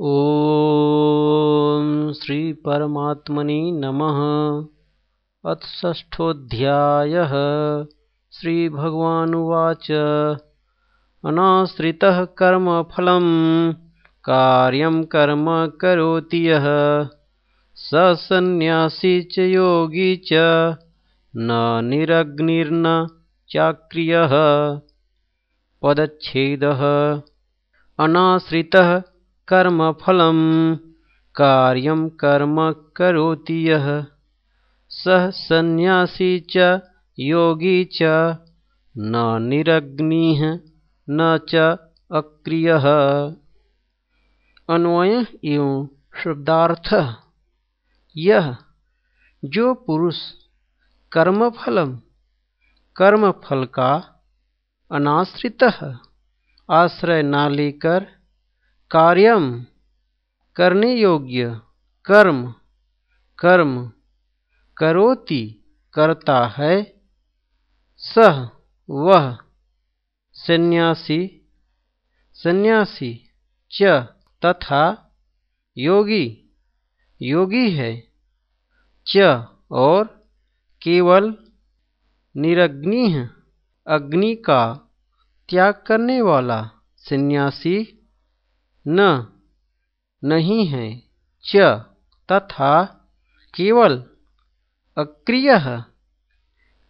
ॐ श्रीपरमात्मने नमः। अथ षष्ठोऽध्यायः। श्रीभगवानुवाच। अनाश्रितः कर्म करोति यः। स सन्न्यासी च योगी च, न निरग्निर्न चाक्रियः। पदच्छेदः। अनाश्रितः कर्मफलं कार्यं कर्म करोति यः। सः सन्न्यासी च, योगी च, न निरग्निः, न च अक्रियः। अन्वय एवं शब्दार्थ। यह जो पुरुष कर्मफलम कर्मफल का अनाश्रित। आश्रय न लेकर कार्यम करने योग्य कर्म कर्म करोति करता है, सह वह सन्यासी सन्यासी च तथा योगी योगी है, च और केवल निरग्नि अग्नि का त्याग करने वाला सन्यासी न, नहीं है, च, तथा, केवल, अक्रिय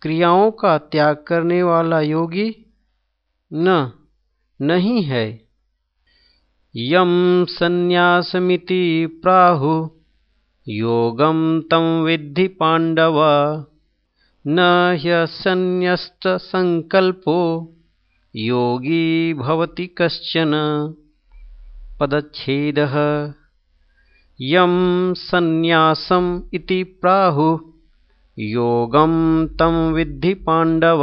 क्रियाओं का त्याग करने वाला योगी, न, नहीं है। यम संन्यासमिति प्राहु योगम तम विद्धि पांडव न ह्यसन्न्यस्तसङ्कल्पो योगी भवति कश्चन। पदच्छेदः। यं सन्न्यासम् इति प्राहुः, योगं तं विद्धि पाण्डव।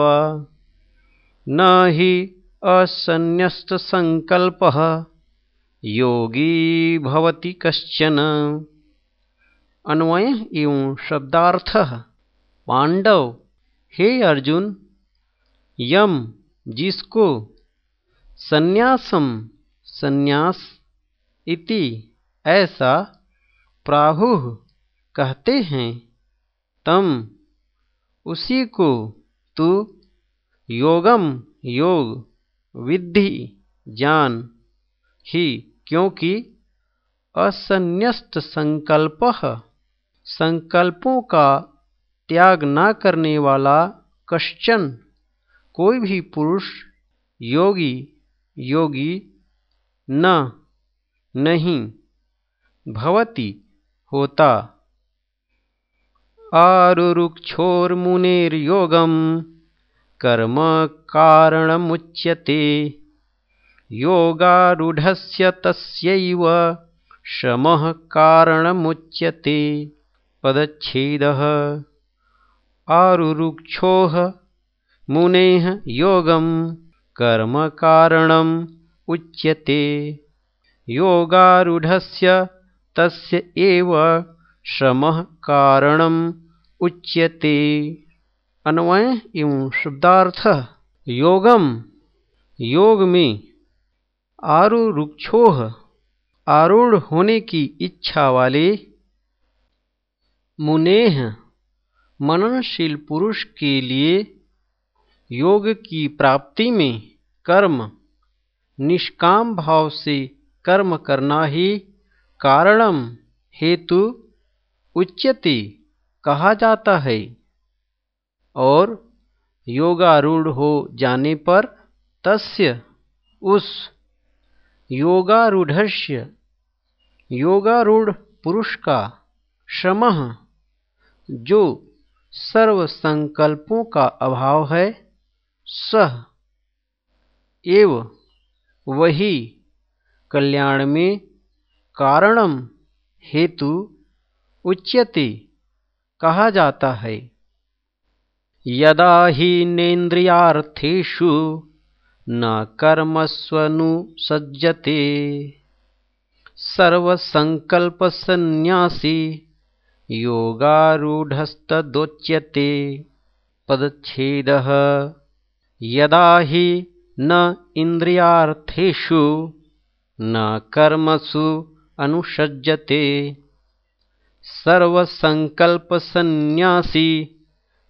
न हि असन्न्यस्तसङ्कल्पः, योगी भवति कश्चन। अन्वय एवं शब्दार्थ। पांडव हे अर्जुन यम जिसको संन्यासम संन्यास इति ऐसा प्राहु कहते हैं। तम, उसी को तू योगम योग विद्धि जान ही, क्योंकि असन्यस्त संकल्प, संकल्पों का त्याग न करने वाला कश्चन कोई भी पुरुष योगी योगी न नहीं। भवति होता। आरुरुक्षोर्मुनेर्योगं कर्म कारणमुच्यते। योगारूढस्य तस्यैव शमः कारणमुच्यते। पदच्छेदः। आरुरुक्षोः मुनेः योगं कर्मकारणम् उच्यते। योगारूढस्य तस्य एव श्रमः उच्यते। अन्वय एवं शब्दार्थ योगम। योग में आरुरुक्षोह आरूढ़ होने की इच्छा वाले मुनेह मननशील पुरुष के लिए योग की प्राप्ति में कर्म, निष्काम भाव से कर्म करना ही कारणम हेतु उच्यते कहा जाता है। और योगारूढ़ हो जाने पर तस्य उस योगारूढ़स्य, योगारूढ़ पुरुष का श्रम, जो सर्व संकल्पों का अभाव है, सह एव वही कल्याण में कारणम हेतु उच्यते कहा जाता है। यदा ही नेन्द्रियार्थेषु न कर्मस्वनुसज्जते सर्वसङ्कल्पसन्न्यासी योगारूढस्तदोच्यते। पदच्छेदः यदा हि न इन्द्रियार्थेषु न कर्मसु अनुसज्जते सर्वसङ्कल्पसन्न्यासी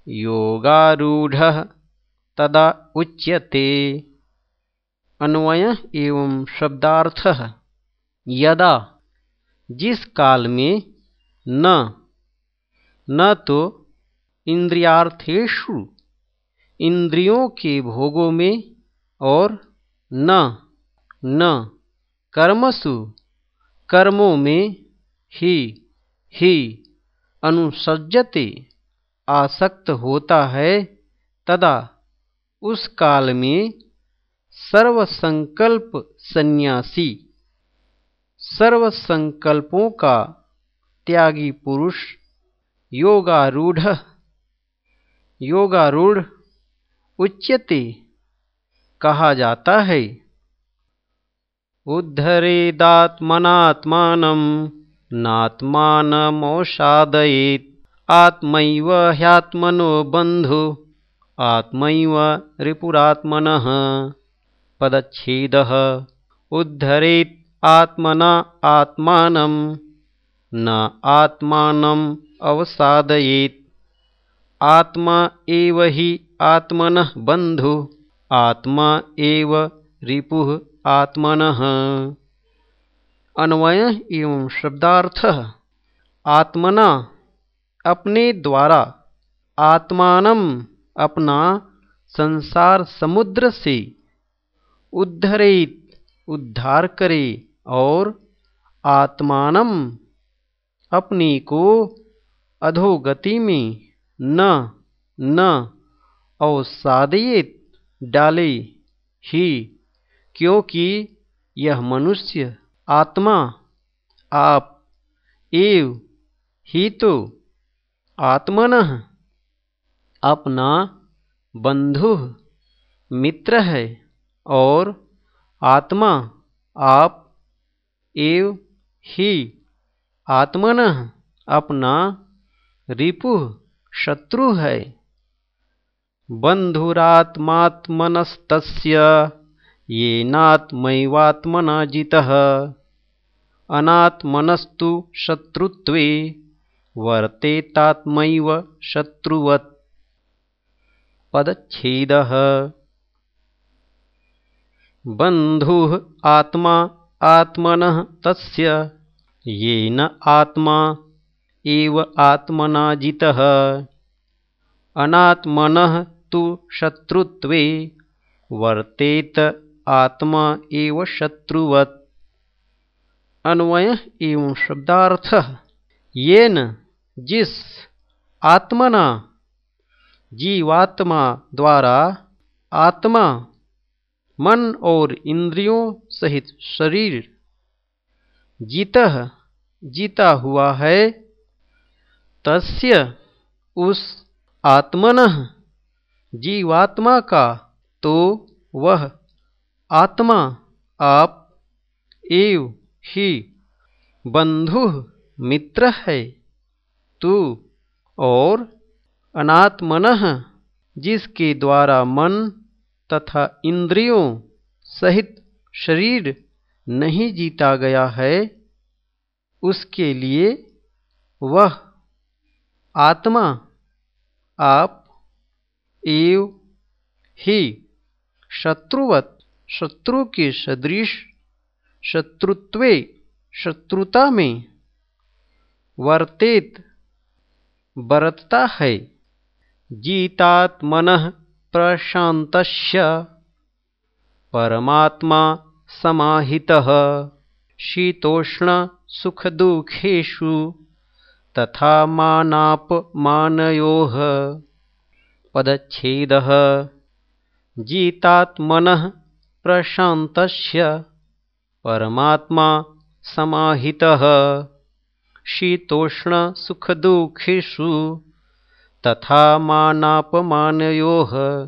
योगारूढ़ तदा उच्यते। अन्वय एवं शब्दार्थ। यदा जिस काल में न न तो इंद्रियार्थेषु, इंद्रियों के भोगों में और न न कर्मसु, कर्मों में ही ही अनुसज्जते, आसक्त होता है तदा उस काल में सर्वसंकल्प सन्यासी सर्व संकल्पों का त्यागी पुरुष, योगारूढ़ योगारूढ़ उच्यते कहा जाता है। उद्धरेदात्मनात्मानं नात्मानमोषादयेत्। आत्मैव ह्यात्मनो बन्धु आत्मैव रिपुरात्मनः। पदच्छेदः उद्धरेत् आत्मना आत्मानं न आत्मानम् अवसादयेत्। आत्मा एव हि आत्मनः बन्धु आत्मा एव रिपुः आत्मनः। अन्वय एवं शब्दार्थ। आत्मना अपने द्वारा आत्मान अपना संसार समुद्र से उद्धरित, उद्धार करे और आत्मान अपने को अधोगति में न न अवसादयित, डाले ही क्योंकि यह मनुष्य, आत्मा, आप, एव ही तो आत्मन, अपना बंधु, मित्र है और आत्मा, आप, एव, ही, आत्मन, अपना रिपु, शत्रु है। बन्धुरात्मात्मनस्तस्य येनात्मैवात्मना जितः अनात्मनस्तु शत्रुत्वे, वर्तेतात्मैव शत्रुवत्। पदच्छेदः। बन्धुः आत्मा, आत्मनः तस्य, येन आत्मा, एव आत्मना जितः अनात्मनः तु शत्रुत्वे, वर्तेत आत्मा एव शत्रुवत्। अन्वय एवं शब्दार्थ। ये न जिस आत्मना जीवात्मा द्वारा आत्मा, मन और इंद्रियों सहित शरीर जीत जीता हुआ है, तस्य उस आत्मन जीवात्मा का तो वह आत्मा आप एव ही बंधु मित्र है। तू और अनात्मन, जिसके द्वारा मन तथा इंद्रियों सहित शरीर नहीं जीता गया है, उसके लिए वह आत्मा आप एव ही शत्रुवत शत्रु के सदृश, शत्रुत्वे शत्रुता में वर्तेत, बरतता है। जीतात्मन प्रशांत परमात्मा समाहितः। शीतोष्ण सुखदुखेषु, तथा मानापमानयोः। पदच्छेदः। जीतात्मनः प्रशान्तस्य परमात्मा समाहितः। शीतोष्णसुखदुःखेषु तथा मानापमानयोः।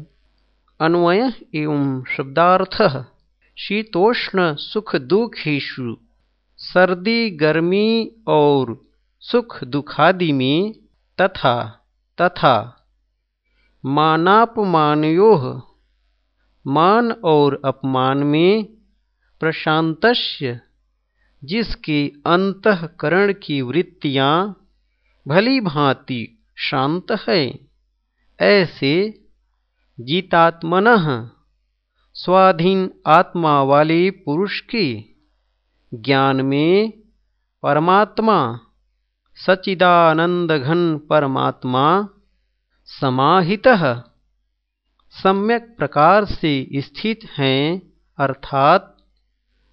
अन्वय एवं शब्दार्थ। शीतोष्ण सुख दुखेषु सर्दी, गर्मी और सुख दुखादि में तथा तथा मानापमानयो मान और अपमान में प्रशांतस्य, जिसकी अंतकरण की वृत्तियाँ भली भांति शांत है, ऐसे जीतात्मन स्वाधीन आत्मा वाले पुरुष के ज्ञान में परमात्मा सचिदानंद घन परमात्मा समाहित। सम्यक प्रकार से स्थित हैं, अर्थात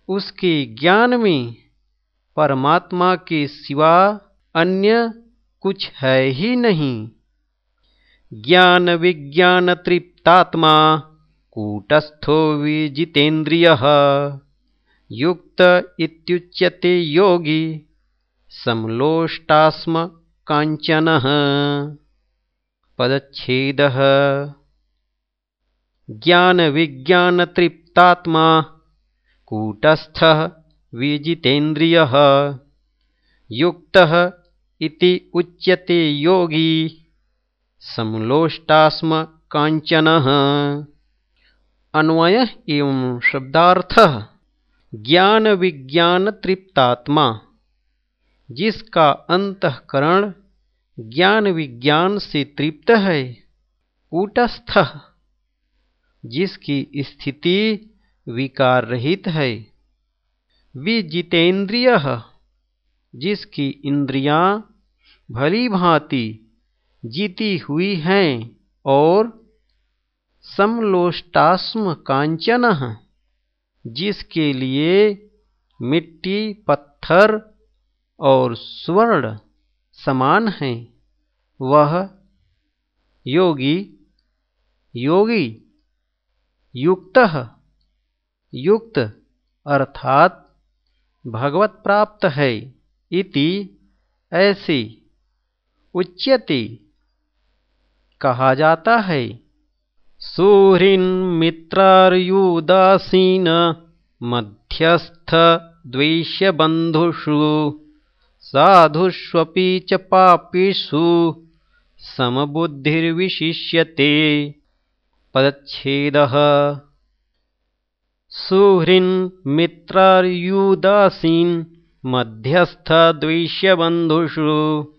उसके ज्ञान में परमात्मा के सिवा अन्य कुछ है ही नहीं। ज्ञान विज्ञान तृप्तात्मा कूटस्थो विजितेन्द्रिय। युक्त इत्युच्यते योगी, समलोष्टास्म कांचन पदछेद ज्ञान विज्ञान तृप्तात्मा कूटस्थ विजितेन्द्रिय। युक्त इति उच्यते योगी। समलोष्टास्म कांचन अन्वय एवं शब्दार्थ। ज्ञान विज्ञान तृप्तात्मा जिसका अंतकरण ज्ञान विज्ञान से तृप्त है। कूटस्थ। जिसकी स्थिति विकार रहित है विजितेन्द्रिय जिसकी इंद्रियाँ भली भांति जीती हुई हैं और समलोष्टास्म कांचन जिसके लिए मिट्टी, पत्थर और स्वर्ण समान हैं। वह योगी योगी। युक्त। युक्त अर्थात भगवत प्राप्त है इति ऐसे उच्यते कहा जाता है। सुहृन् मित्रार्युदासीन मध्यस्थ द्वेष्यबन्धुषु, साधुष्वपि च पापिषु, समबुद्धिर्विशिष्यते। पदच्छेदः। सुहृन् मित्रार्युदासीन् मध्यस्थद्वेष्यबन्धुषु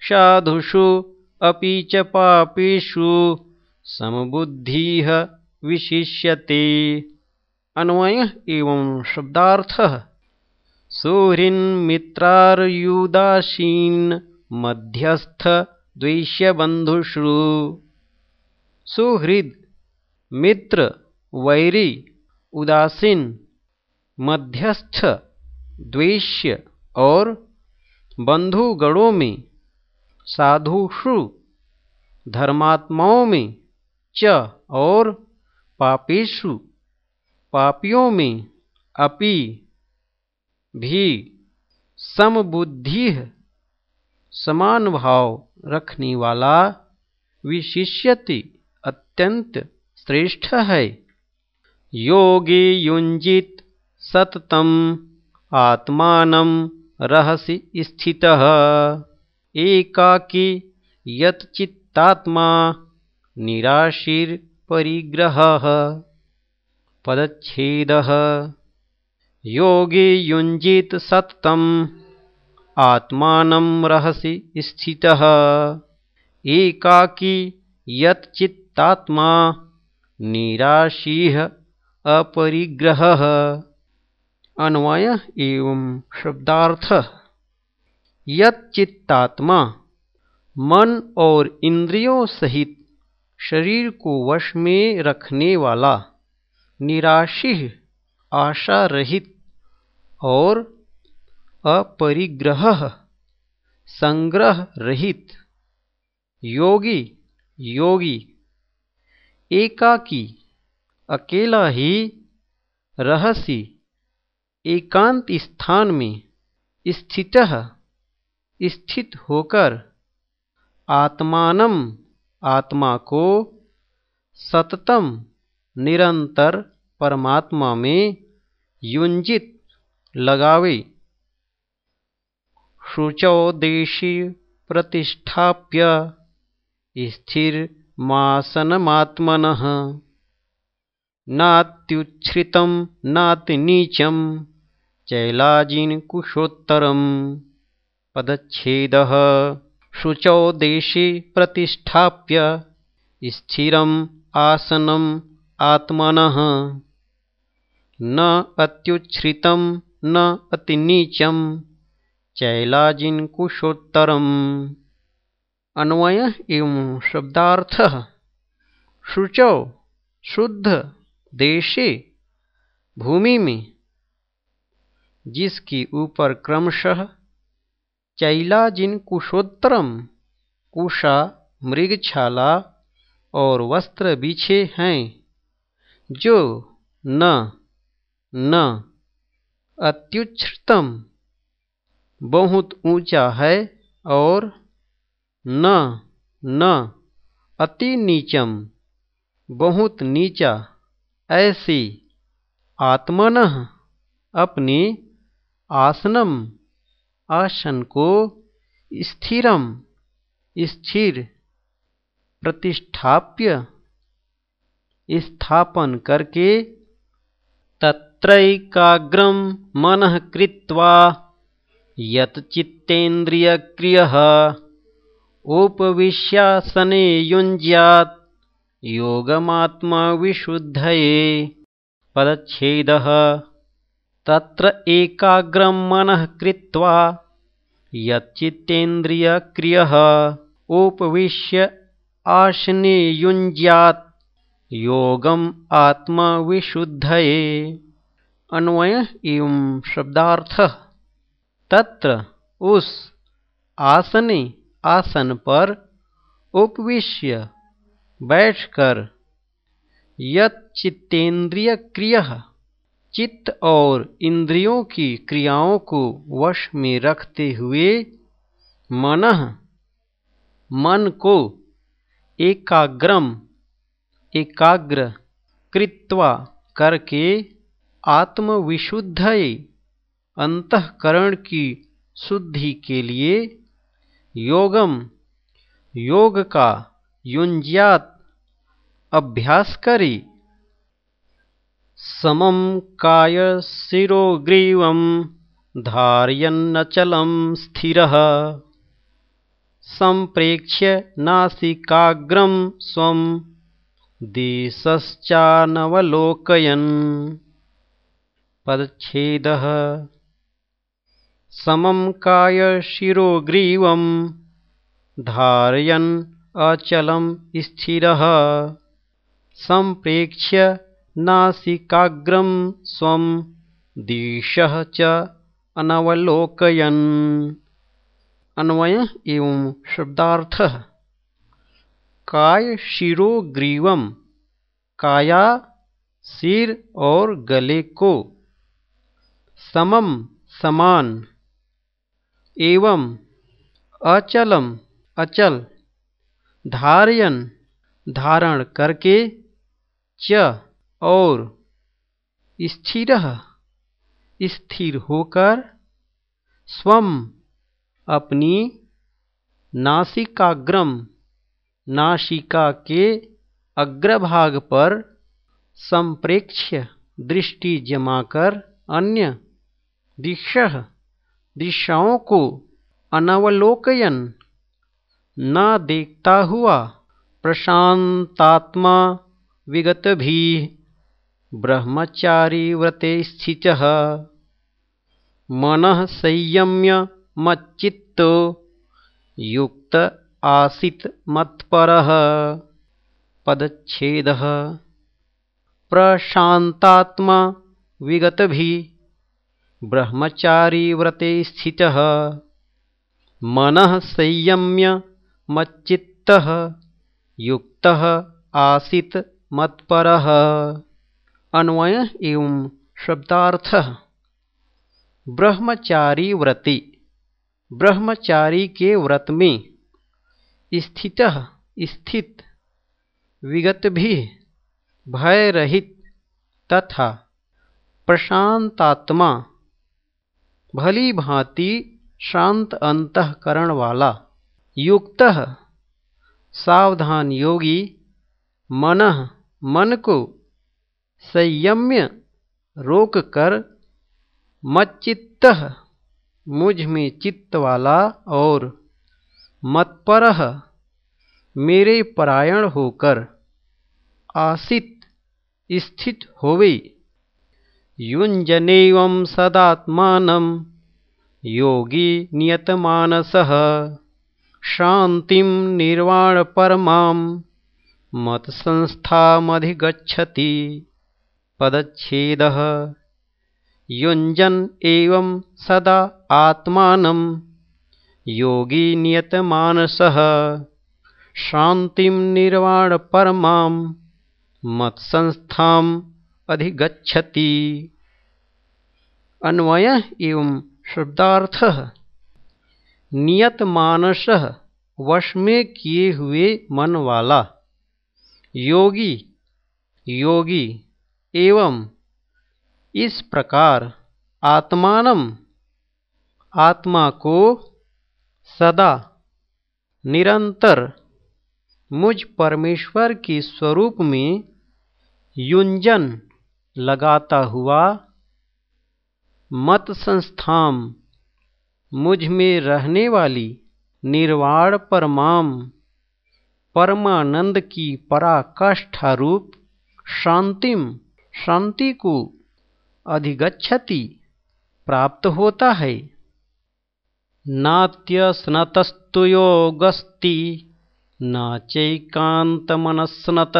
साधुषु अपि च पापिषु समबुद्धि विशिष्यते। अन्वय एवं शब्दार्थ। सुहृन्मित्रार्युदासीन मध्यस्थ द्वेष्यबंधुषु सुहृद मित्र, वैरी, उदासीन, मध्यस्थ, द्वेष्य और बंधुगणों में, साधुषु, धर्मात्माओं में, च और पापेशु पापियों में, अपि भी समबुद्धि समान भाव रखने वाला विशिष्यति अत्यंत श्रेष्ठ है। योगी युंजित सततम, आत्मान रहसि स्थित। एकाकी यत्चित्तात्मा निराशीर्परिग्रहः पदच्छेदः। योगी युञ्जित सत्तम्, आत्मानं रहसि स्थितः। एकाकी यत्चित्तात्मा निराशीः अपरिग्रह। अन्वय एवं शब्दार्थ। यत्चित्तात्मा मन और इंद्रियों सहित शरीर को वश में रखने वाला, निराशी आशा रहित और अपरिग्रह संग्रह रहित योगी योगी। एकाकी, अकेला ही रहसी, एकांत स्थान में स्थित स्थित होकर आत्मानम, आत्मा को सततम, निरंतर परमात्मा में युंजित लगावे। शुचौ देशी प्रतिष्ठाप्य स्थिर मासनमात्मन। नात्युच्छ्रितं नातिनीचं चैलाजिनकुशोत्तरम् पदच्छेदः। शुचौ देशे प्रतिष्ठाप्य स्थिरम् आसनम् आत्मनः। न अत्युच्छ्रितं न अतिनीचं चैलाजिनकुशोत्तरम् अन्वय एवं शब्दार्थ। शुचौ, शुद्ध, देशे भूमि में जिसके ऊपर क्रमशः चैला जिन कुशोत्तरम कुशा मृगछाला और वस्त्र बिछे हैं, जो न न, अत्युच्छ्रितम, बहुत ऊँचा है और न न, अति नीचम, बहुत नीचा, ऐसी। आत्मन अपने आसनम, आसन को स्थिरम, स्थिर, प्रतिष्ठाप्य, स्थापन करके तत्रैकाग्रम मन कृत्वा यत्चित्तेन्द्रियक्रियः उपविश्यासने युञ्ज्यात् योगमात्मविशुद्धये पदच्छेदः। तत्र एकाग्रं मनः कृत्वा यच्चित्तेन्द्रियक्रियः उपविश्य आसने युञ्ज्यात् योगम आत्मविशुद्धये। अन्वय एवं शब्दार्थ। तत्र उस आसने आसन पर उपविश्य बैठकर यत्चित्तेन्द्रिय क्रिय चित्त और इंद्रियों की क्रियाओं को वश में रखते हुए मन मन को एकाग्रम, एकाग्र कृत्वा करके आत्मविशुद्ध अंतकरण की शुद्धि के लिए योगम, योग का युंज्यात अभ्यास करी। समम काय शिरोग्रीव धारयन्नचलं स्थिर। संप्रेक्ष्य नासिकाग्रम स्व, देशश्चानवलोकयन्। पदच्छेदः। समं कायशिरोग्रीवं धारयन् अचलं स्थिरः। सम्प्रेक्ष्य नासिकाग्रं स्वं दिशः च अनवलोकयन्। अन्वय एवं शब्दार्थः। काय शिरोग्रीवम काया, सिर और गले को। समम समान। एवं अचलम, अचल, धारयन, धारण करके, च, और स्थिर स्थिर होकर स्वम अपनी नासिकाग्रम, नासिका के अग्रभाग पर संप्रेक्ष्य दृष्टि जमाकर अन्य दिश दिशाओं को अनवलोकयन न देखता हुआ प्रशांतात्मा विगत भी ब्रह्मचारी व्रते स्थित। मन संयम्य मच्चित्तो युक्त आसित मत्पर। पदछेद प्रशांतात्मा विगत भी ब्रह्मचारी व्रते स्थित मन संयम्य मच्चित्त, युक्त आसित मत्पर। अन्वय एवं शब्दार्थ। ब्रह्मचारी व्रति ब्रह्मचारी के व्रत में स्थित स्थित विगत भी भय रहित तथा प्रशांतात्मा भली भांति शांत अंतकरण वाला युक्त सावधान योगी मन मन को संयम्य रोक कर मच्चित्त मुझमें चित्त वाला और मत्पर मेरे परायण होकर आसित स्थित होवे। युञ्जनेवं सदात्मानं। योगी नियतमानसः। शान्तिं निर्वाणपरमां। मत्संस्थामधिगच्छति। पदच्छेदः। युञ्जन् एवं सदा आत्मानं। योगी नियतमानसः। शान्तिं निर्वाणपरमां। मत्संस्थाम् अधिगच्छति। अन्वय एवं शब्दार्थ। नियत मानस वश में किए हुए मन वाला योगी योगी एवं इस प्रकार आत्मान आत्मा को सदा निरंतर मुझ परमेश्वर के स्वरूप में युंजन लगाता हुआ, मत संस्थाम, मुझमें रहने वाली निर्वाण परमाम, परमानंद की पराकाष्ठारूप शांतिम, शांति को अधिगछति प्राप्त होता है। नात्य स्नतस्तु योगस्ति न चैकांतमनस्नत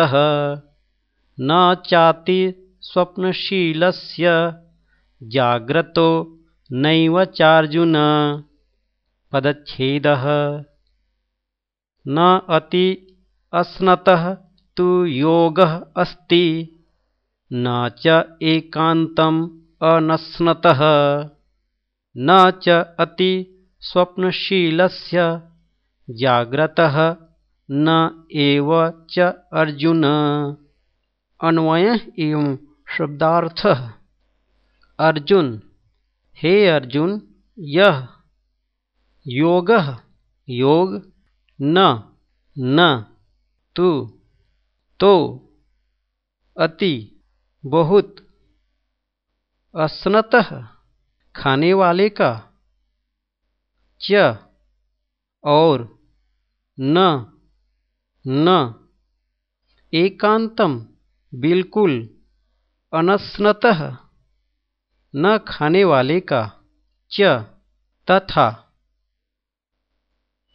न चाति स्वप्नशीलस्य जाग्रतो नैव चार्जुन। पदच्छेदः। न अति अस्नतः तु योगः अस्ति, न च एकान्तम् अनस्नतः। न च अति स्वप्नशीलस्य जाग्रतः, न एव च अर्जुन। अन्वय एवं शब्दार्थ, अर्जुन, हे अर्जुन, यह, योग योग, न न, तू तो अति, बहुत, अस्नत, खाने वाले का, च, और, न न, एकांतम, बिल्कुल अनस्नतः न खाने वाले का च तथा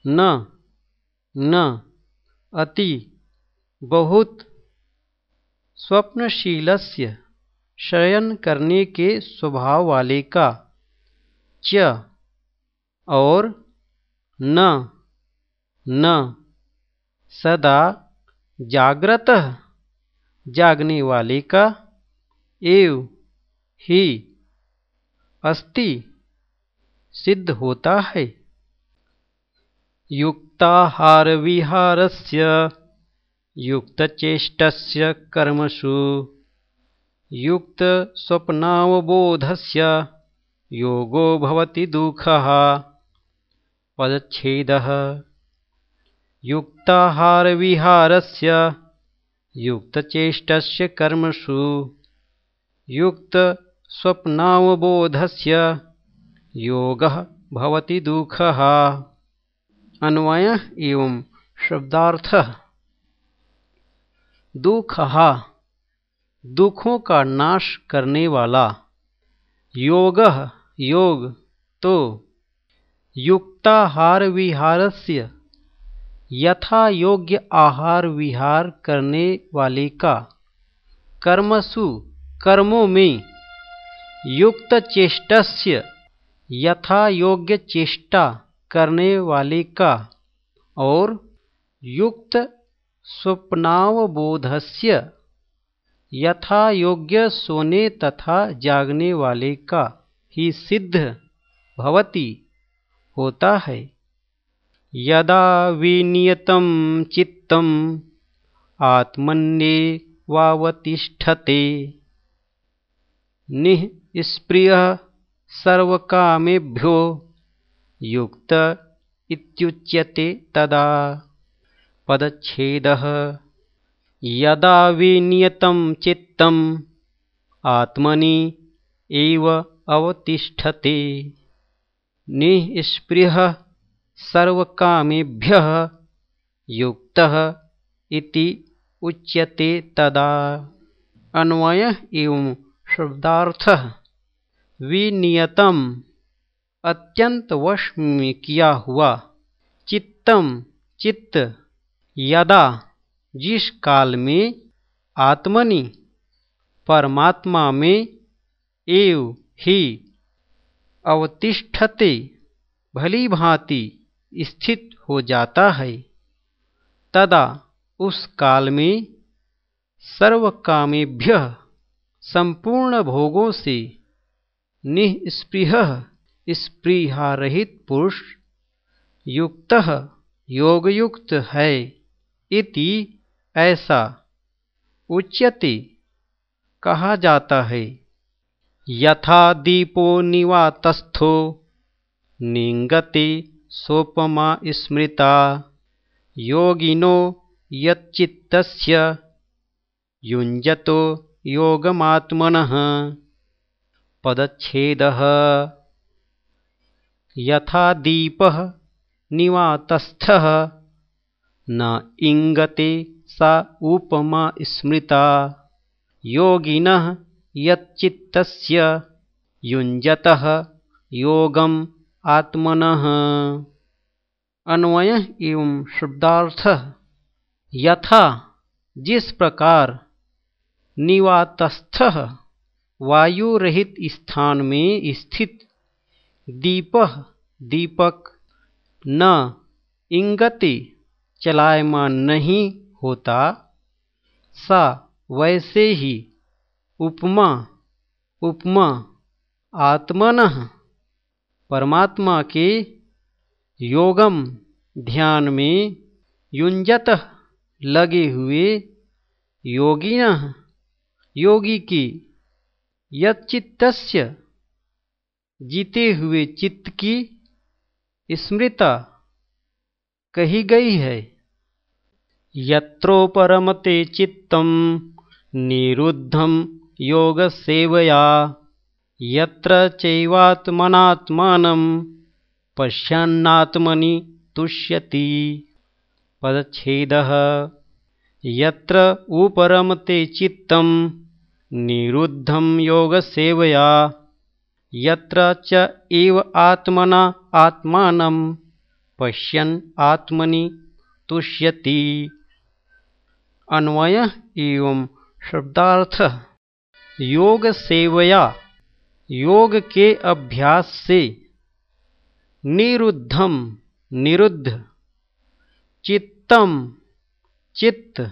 न न, अति बहुत स्वप्नशीलस्य शयन करने के स्वभाव वाले का च और न न, सदा जागृत जागने वाले का एव ही अस्ति सिद्ध होता है। युक्ताहार विहारस्य युक्तचेष्टस्य कर्मसु युक्त स्वप्नावबोधस्य योगो भवति दुःखः। पदच्छेदः। युक्ताहारविहारस्य, युक्तचेष्टस्य कर्मसु। युक्तस्वप्नावबोधस्य योगः भवति दुःखः। अन्वय एवं शब्दार्थ। दुख, दुखों का नाश करने वाला। योग योग तो। युक्ताहार विहारस्य यथा योग्य आहार विहार करने वाले का। कर्मसु कर्मों में। युक्त चेष्टस्य यथा योग्य चेष्टा करने वाले का। और युक्त स्वप्नावबोधस्य यथा योग्य सोने तथा जागने वाले का ही सिद्ध भवती, होता है। यदा विनियतं चित्तम् आत्मन्येवावतिष्ठते निःस्पृहः सर्वकामेभ्यो युक्त इत्युच्यते तदा। पदच्छेदः। यदा विनियतं चित्तम्, आत्मनि एव अवतिष्ठते। निःस्पृह सर्वकामेभ्यः युक्तः इति उच्यते तदा। अन्वय एवं शब्दार्थ विनियतम अत्यंत वश में किया हुआ। चित्तम चित्त। यदा जिस काल में आत्मनि परमात्मा में एव ही अवतिष्ठते भली भांति स्थित हो जाता है, तदा उस काल में सर्वकामेभ्य संपूर्ण भोगों से निस्पृह स्पृहारहित पुरुष युक्त योगयुक्त है इति ऐसा उच्यते कहा जाता है। यथा दीपो निवातस्थो निंगते सोपमा स्मृता योगिनो युञ्जतो योगमात्मनः। पदच्छेदः। यथा दीपः निवातस्थः। न इङ्गते सा उपमा स्मृता। योगिनः यच्चित्तस्य। युञ्जतः योगम् आत्मनः। अन्वय एवं शब्दार्थ। यथा जिस प्रकार निवातस्थ वायु रहित स्थान में स्थित दीप दीपक न इंगति चलायमान नहीं होता, सा वैसे ही उपमा उपमा आत्मन परमात्मा के योगम ध्यान में युंजत लगे हुए योगिन योगी की यच्चित्तस्य जीते हुए चित्त की स्मृता कही गई है। यत्रोपरमते चित्तम निरुद्धम योग सेवया यत्र चैवात्मनात्मानं पश्यन्नात्मनि तुष्यति। पदच्छेदः। यत्र उपरमते चित्तं निरुद्धं योगसेवया, यत्र च एव आत्मना आत्मानं, पश्यन् आत्मनि तुष्यति। अन्वय एवं शब्दार्थ। योग सेवया योग के अभ्यास से निरुद्धम निरुद्ध चित्तम चित्त,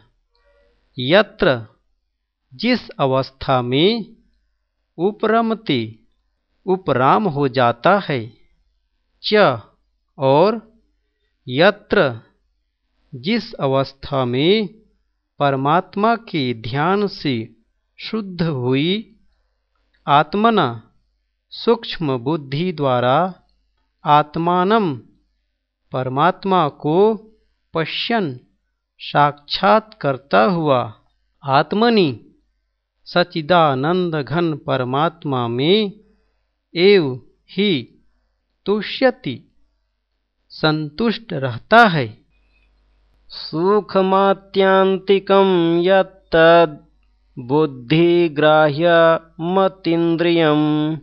यत्र जिस अवस्था में उपरमति उपराम हो जाता है, च और यत्र, जिस अवस्था में परमात्मा के ध्यान से शुद्ध हुई आत्मना सूक्ष्म बुद्धि द्वारा आत्मानम परमात्मा को पश्यन साक्षात करता हुआ आत्मनि। सचिदानंद घन परमात्मा में एव ही तुष्यति, संतुष्ट रहता है। सुखमात्यांतिकम यत्तद बुद्धिग्राह्यमतीन्द्रियं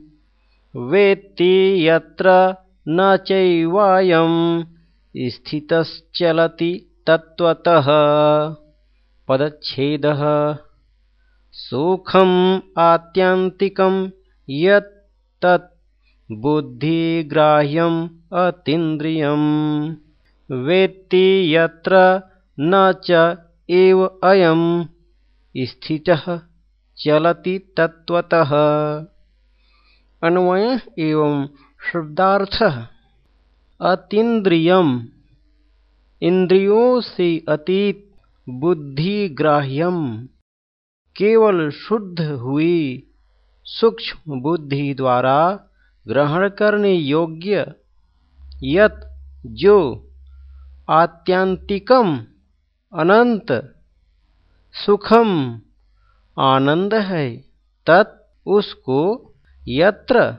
वेत्ति यत्र न चैवायं, स्थितश्चलति तत्त्वतः। पदच्छेदः। सुखम् आत्यन्तिकं यत् तत् बुद्धिग्राह्यम् अतीन्द्रियं वेत्ति यत्र न च एव अयम्। स्थित चलति तत्वतः अन्वय एवं शब्दार्थ। अतीन्द्रियम। इंद्रियों से अतीत बुद्धिग्राह्यम केवल शुद्ध हुई सूक्ष्म बुद्धि द्वारा ग्रहण करने योग्य यत जो आत्यंतिकम अनंत सुखम आनंद है, तत् उसको यत्र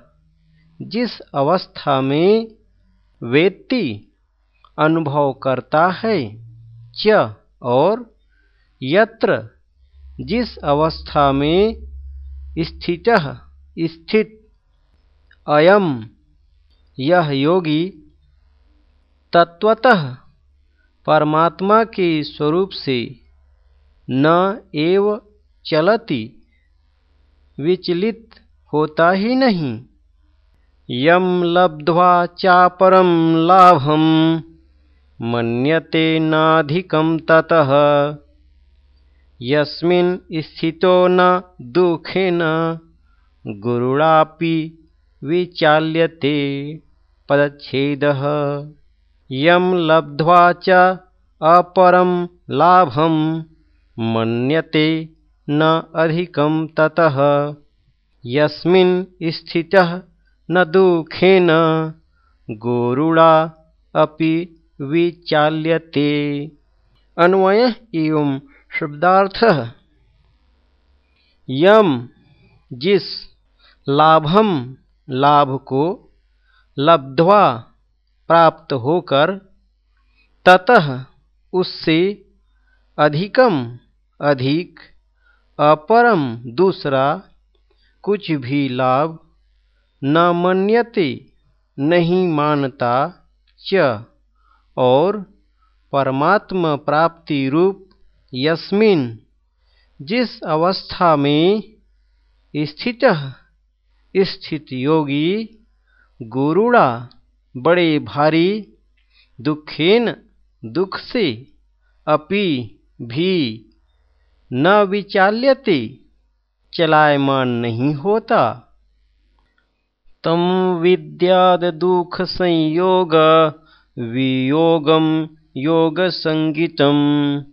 जिस अवस्था में व्यक्ति अनुभव करता है, च और यत्र जिस अवस्था में स्थित स्थित अयम यह योगी तत्वतः परमात्मा के स्वरूप से न एव चलति, विचलित होता ही नहीं। यम लब्ध्वा चापरम लाभम मन्यते नाधिकम ततः। यस्मिन् स्थितो न दुखेन। गुरुणापि विचाल्यते पदच्छेदः। यम लब्ध्वा च अपरं लाभं मन्यते न अधिकं ततः। यस्मिन् स्थितः न दुखेन। गोरुड़ा अपि विचाल्यते। अन्वय एवं शब्दार्थ यम, जिस लाभम लाभ को लब्ध्वा प्राप्त होकर, ततः उससे अधिकम अधिक, अपरम दूसरा कुछ भी लाभ न मन्यते, नहीं मानता च, और परमात्मा प्राप्ति रूप यस्मिन, जिस अवस्था में स्थित स्थित योगी गुरुड़ा बड़े भारी दुखेन दुख से अपि भी न विचाल्यते, चलायमान नहीं होता। तम विद्याद दुख संयोग वियोगम योग संगीतम।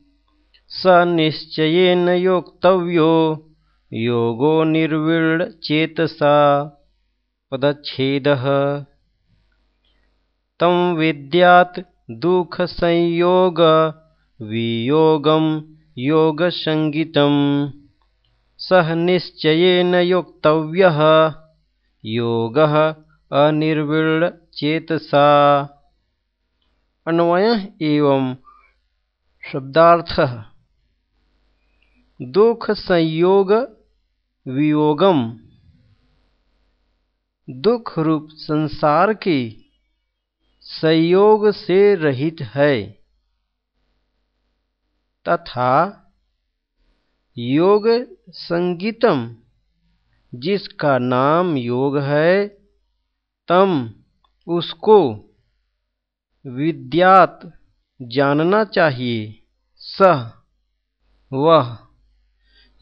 स निश्चयेन योक्तव्यो। योगो निर्वीण चेतसा पदच्छेदः। तं विद्यात् दुःखसंयोग। वियोगं योगसङ्गितं। सः निश्चयेन योक्तव्यः। योगः अनिर्वीणचेतसा अन्वय एवं शब्दार्थ दुख संयोग वियोगम। दुख रूप संसार के संयोग से रहित है। तथा योग संगीतम, जिसका नाम योग है, तम उसको विद्यात जानना चाहिए। सह वह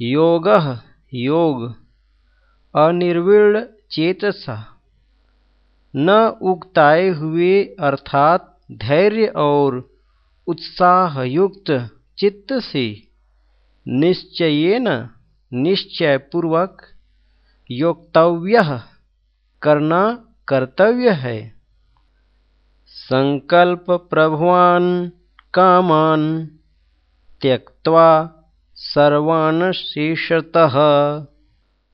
योग योग। अनिर्वीण चेतसा। न उगताए हुए अर्थात धैर्य और उत्साह युक्त चित्त से। निश्चयेन निश्चयपूर्वक योक्तव्य करना कर्तव्य है। संकल्प प्रभुवान कामान त्यक्त्वा सर्वान् शेषतः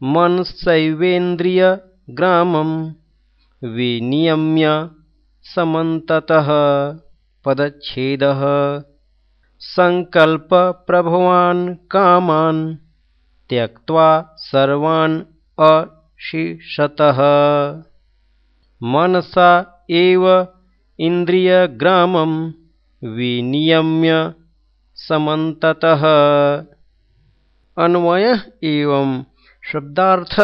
मनसैवेन्द्रियग्रामं विनियम्य समन्ततः। पदच्छेदः। सङ्कल्पप्रभवान् कामान् त्यक्त्वा सर्वान् अशिषतः। मनसा एव इन्द्रियग्रामं विनियम्य समन्ततः अन्वय एवं शब्दार्थ।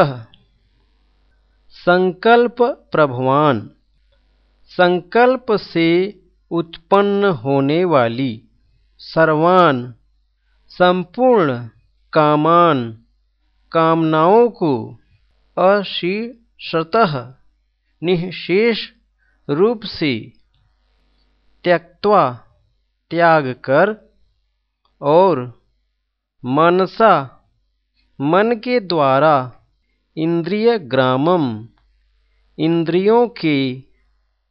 संकल्प प्रभवान। संकल्प से उत्पन्न होने वाली सर्वान, संपूर्ण कामान, कामनाओं को अशीषतः निःशेष रूप से त्यक्वा त्याग कर और मनसा, मन के द्वारा इंद्रिय ग्रामम, इंद्रियों के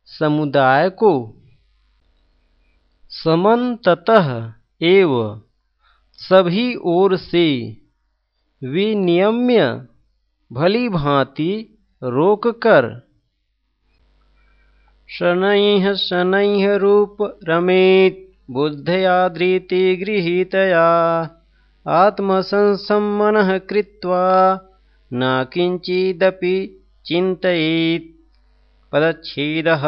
समुदाय को। समन्ततः एव सभी ओर से विनियम्य भली भांति रोक कर। शनैः शनैः रूप रमेत बुद्धया धृति गृहीतया। आत्मसंसं मनः कृत्वा न किञ्चिदपि चिन्तयेत्। पदच्छेदः।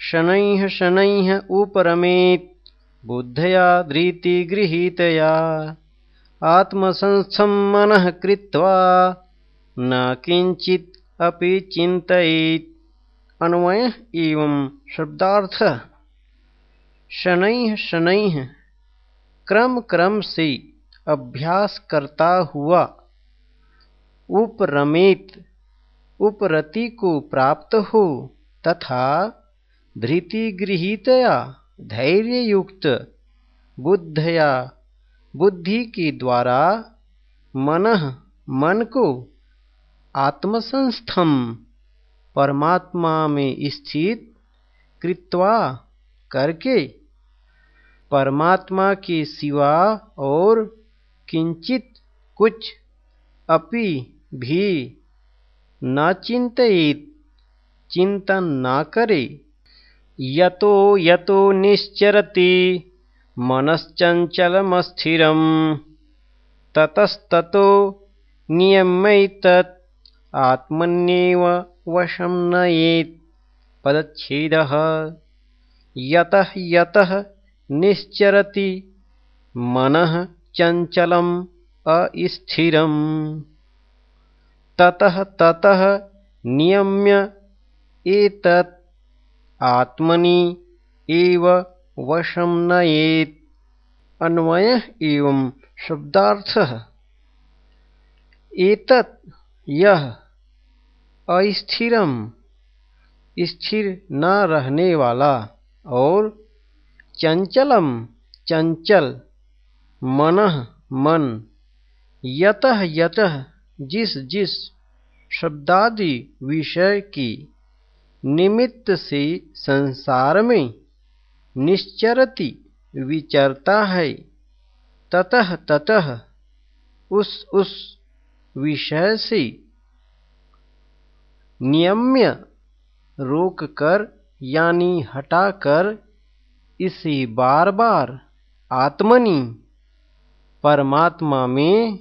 शनैः शनैः उपरमेत्। बुद्धया धृतिगृहीतया आत्मसंस्थं मनः कृत्वा न किञ्चित् अपि चिन्तयेत्। अन्वयः एवं शब्दार्थः। शनैः शनैः क्रम क्रम से अभ्यास करता हुआ। उपरमित, उपरति को प्राप्त हो तथा धृति गृहीतया धैर्य युक्त बुद्धया, बुद्धि के द्वारा मन मन को आत्मसंस्थम, परमात्मा में स्थित कृत्वा करके परमात्मा के सिवा और किंचित कुछ अपि भी न चिंतित, चिंतन न करे। यतो यतो निश्चरति मनश्चञ्चलमस्थिरं ततस्ततो नियम्यैतत्, आत्मन्येव वशं नयेत्। पदच्छेदः। यतः यतः निश्चरति मनः चञ्चलम् अस्थिरम्। ततः ततः नियम्य एतत् आत्मनि एव वशं नयेत्। अन्वय एवं शब्दार्थ। एतत् यह अस्थिरम, स्थिर न रहने वाला और चंचलम चंचल मन मन, यतः यतः जिस जिस शब्दादि विषय की निमित्त से संसार में निश्चरति विचरता है, ततः ततः उस उस विषय से नियम्य रोक कर यानी हटाकर इसे बार बार आत्मनि परमात्मा में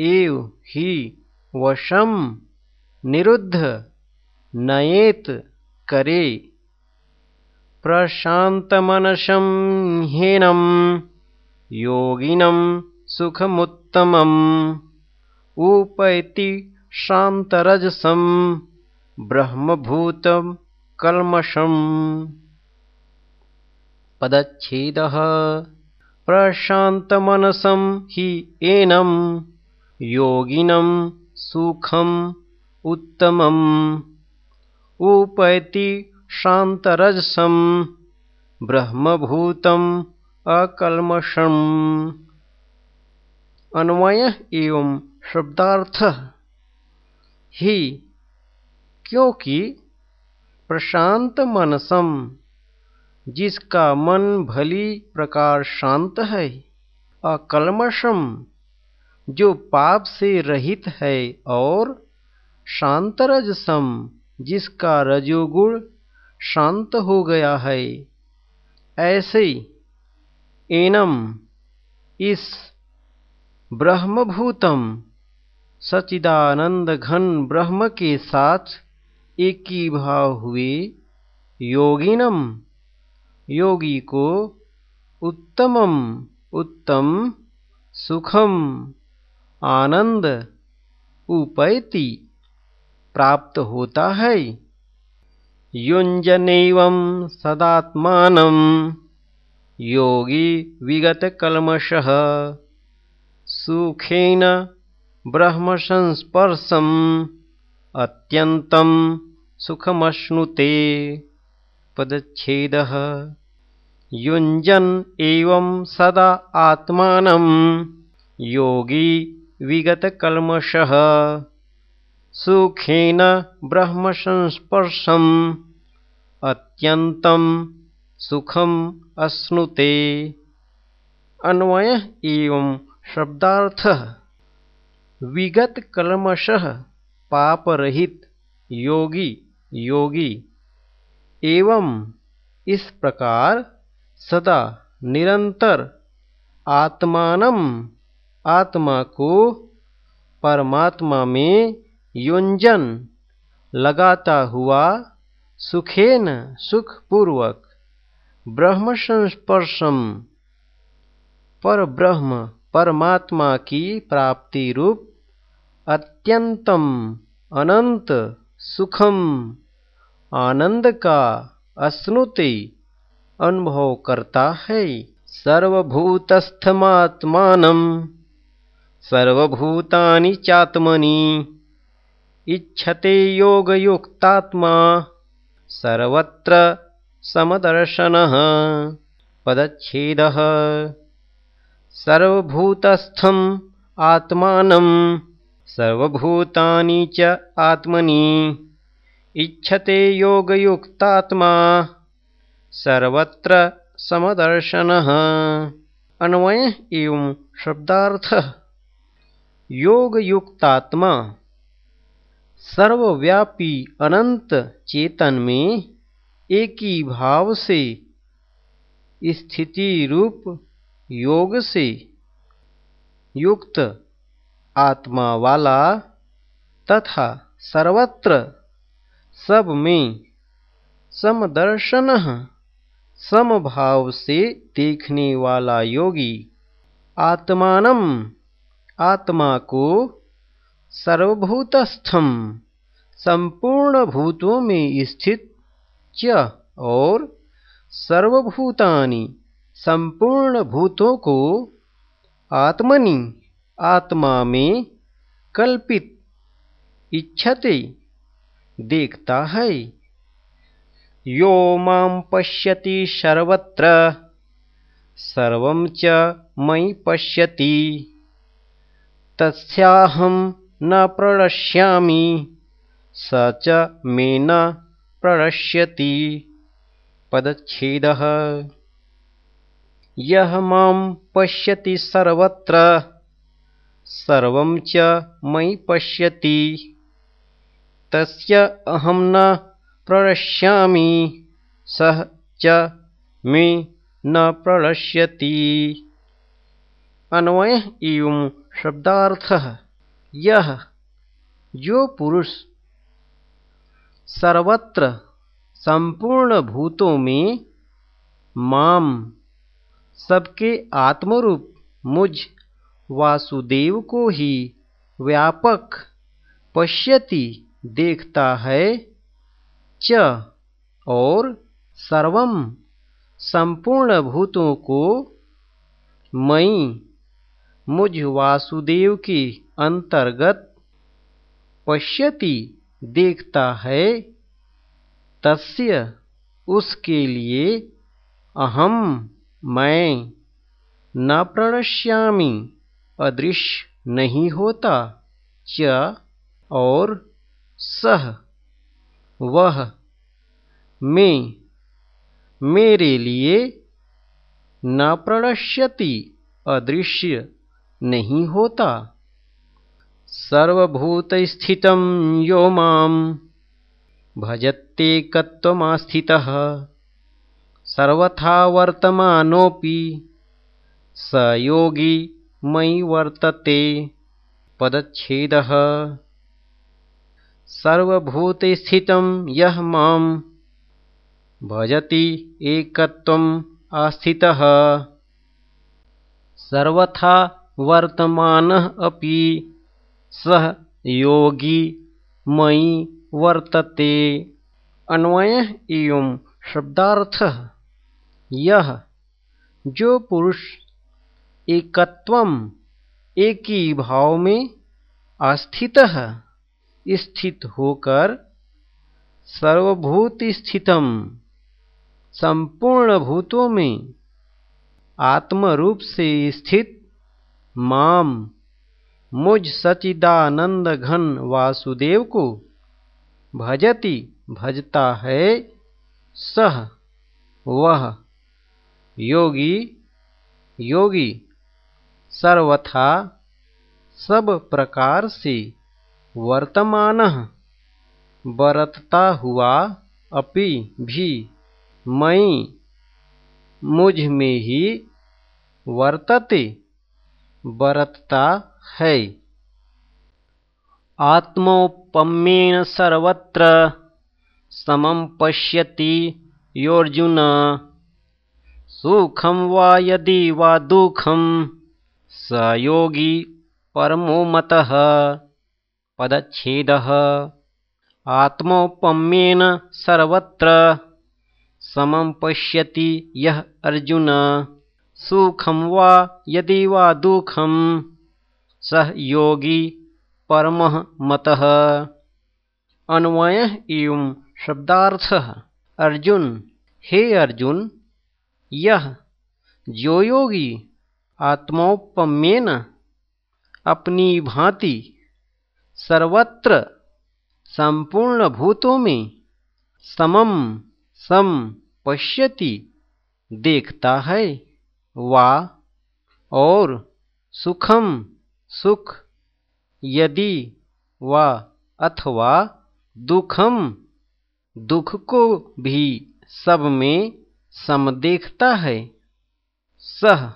एव ही वशम निरुद्ध नयेत करे। प्रशान्तमनसं हीनं योगिनं उपैति शान्तरजसं ब्रह्मभूतं कल्मषम् पदच्छेदः। प्रशान्तमनसं हि एनं योगिनं सुखम् उत्तमम्। उपैति शान्तरजसं ब्रह्मभूतम् अकल्मषम्। अन्वय एवं शब्दार्थ। ही क्योंकि प्रशांत मनसम जिसका मन भली प्रकार शांत है अकलमशम जो पाप से रहित है और शांतरजसम, जिसका रजोगुण शांत हो गया है। ऐसे एनम, इस ब्रह्मभूतम सचिदानंद घन ब्रह्म के साथ एक ही भाव हुए योगिनम। योगी को उत्तमम उत्तम सुखम आनंद उपैति प्राप्त होता है। युञ्जनैवं सदात्मानं योगी विगतकल्मषः सुखेन ब्रह्मसंस्पर्शम् अत्यन्तं सुखमश्नुते पदच्छेदः। युञ्जन् एवं सदा आत्मानं। योगी विगतकल्मषः। सुखेन ब्रह्मसंस्पर्शम्। अत्यन्तं सुखम अश्नुते। अन्वय एवं शब्दार्थ। विगत कलमश पाप रहित योगी योगी एवं इस प्रकार सदा निरंतर आत्मानम, आत्मा को परमात्मा में युंजन लगाता हुआ सुखेन सुखपूर्वक ब्रह्म संस्पर्शम पर ब्रह्म परमात्मा की प्राप्ति रूप अत्यंतम अनंत सुखम। आनंद का अश्नुति अनुभव करता है। सर्वभूतस्थमात्मानं सर्वभूतानि चात्मनि, इच्छते योगयुक्तात्मा, सर्वत्र समदर्शनः, पदच्छेदः। सर्वभूतस्थम् आत्मानं सर्वभूतानि च आत्मनि। इच्छते योगयुक्तात्मा सर्वत्र समदर्शन। अन्वय एवं शब्दार्थ। योग युक्तात्मा सर्वव्यापी अनंत चेतन में एक ही भाव से स्थिति रूप योग से युक्त आत्मा वाला तथा सर्वत्र सब में समदर्शन समभाव से देखने वाला योगी आत्मानम, आत्मा को सर्वभूतस्थम संपूर्ण भूतों में स्थित च और सर्वभूतानि संपूर्ण भूतों को आत्मनि, आत्मा में कल्पित इच्छते देखता है। यो मां पश्यति सर्वत्र सर्वं च मयि पश्यति। तस्याहं न प्रणश्यामि स च मे न प्रणश्यति पदच्छेदः। यः मां पश्यति सर्वत्र सर्वं च मयि पश्यति तस्य अहं न प्रणश्यामि सह च मे न प्रणश्यति। अन्वय एवं शब्दार्थ यह जो पुरुष सर्वत्र संपूर्ण भूतों में माम सबके आत्मरूप मुझ वासुदेव को ही व्यापक पश्यति देखता है च और सर्वम संपूर्ण भूतों को मई। मुझ वासुदेव के अंतर्गत पश्यति, देखता है तस्य उसके लिए अहम मैं। न प्रणश्यामी, अदृश्य नहीं होता च और सह, वह, मैं, मेरे लिए न प्रणश्यति, अदृश्य नहीं होता। सर्वभूत स्थित यो माम सर्वथा वर्तमानोऽपि, स योगी मयि वर्तते, पदच्छेदः। सर्वभूतस्थितं यः माँ भजति एकत्वम् आस्थितः। सर्वथा वर्तमानः अपि सः योगी मयि वर्तते। अन्वय एवं शब्दार्थ यह जो पुरुष एकत्वम एक ही भाव में आस्थित है स्थित होकर सर्वभूत स्थितम, संपूर्ण भूतों में आत्मरूप से स्थित माम, मुझ सचिदानंद घन वासुदेव को भजति भजता है, सह वह। योगी योगी, सर्वथा सब प्रकार से वर्तमान बरतता हुआ अपि भी मई मुझमें ही वर्तते बरतता है। आत्मोपम्येन सर्वत्र समं पश्यति योऽर्जुन। सुखं वा यदि वा दुःखं स योगी परमो मतः। पदच्छेदः। आत्मोपम्येन सर्वत्र समं पश्यति यः अर्जुन। सुखं वा यदि वा दुःखं, सः योगी परमः मतः। अन्वय एवं शब्दार्थ। अर्जुन, हे अर्जुन यह जो योगी आत्मोपम्येन अपनी भांति सर्वत्र संपूर्ण भूतों में समम सम पश्यति, देखता है वा और सुखम सुख, यदि व अथवा दुखम दुख को भी सब में सम देखता है। सह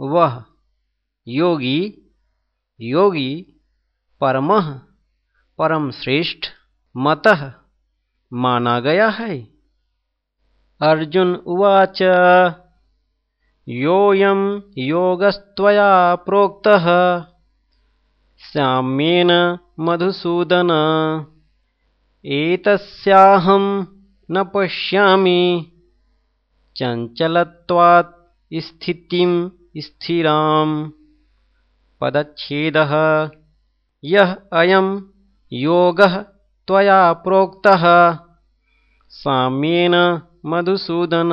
वह, योगी योगी परम परम श्रेष्ठ मतः माना गया है। अर्जुन उवाच योऽयं योगस्त्वया प्रोक्तः साम्येन मधुसूदन एतस्याहं न पश्यामि। चञ्चलत्वात् स्थितिं स्थिरां पदच्छेदः यः अयं योगः त्वया प्रोक्तः। साम्येन मधुसूदन।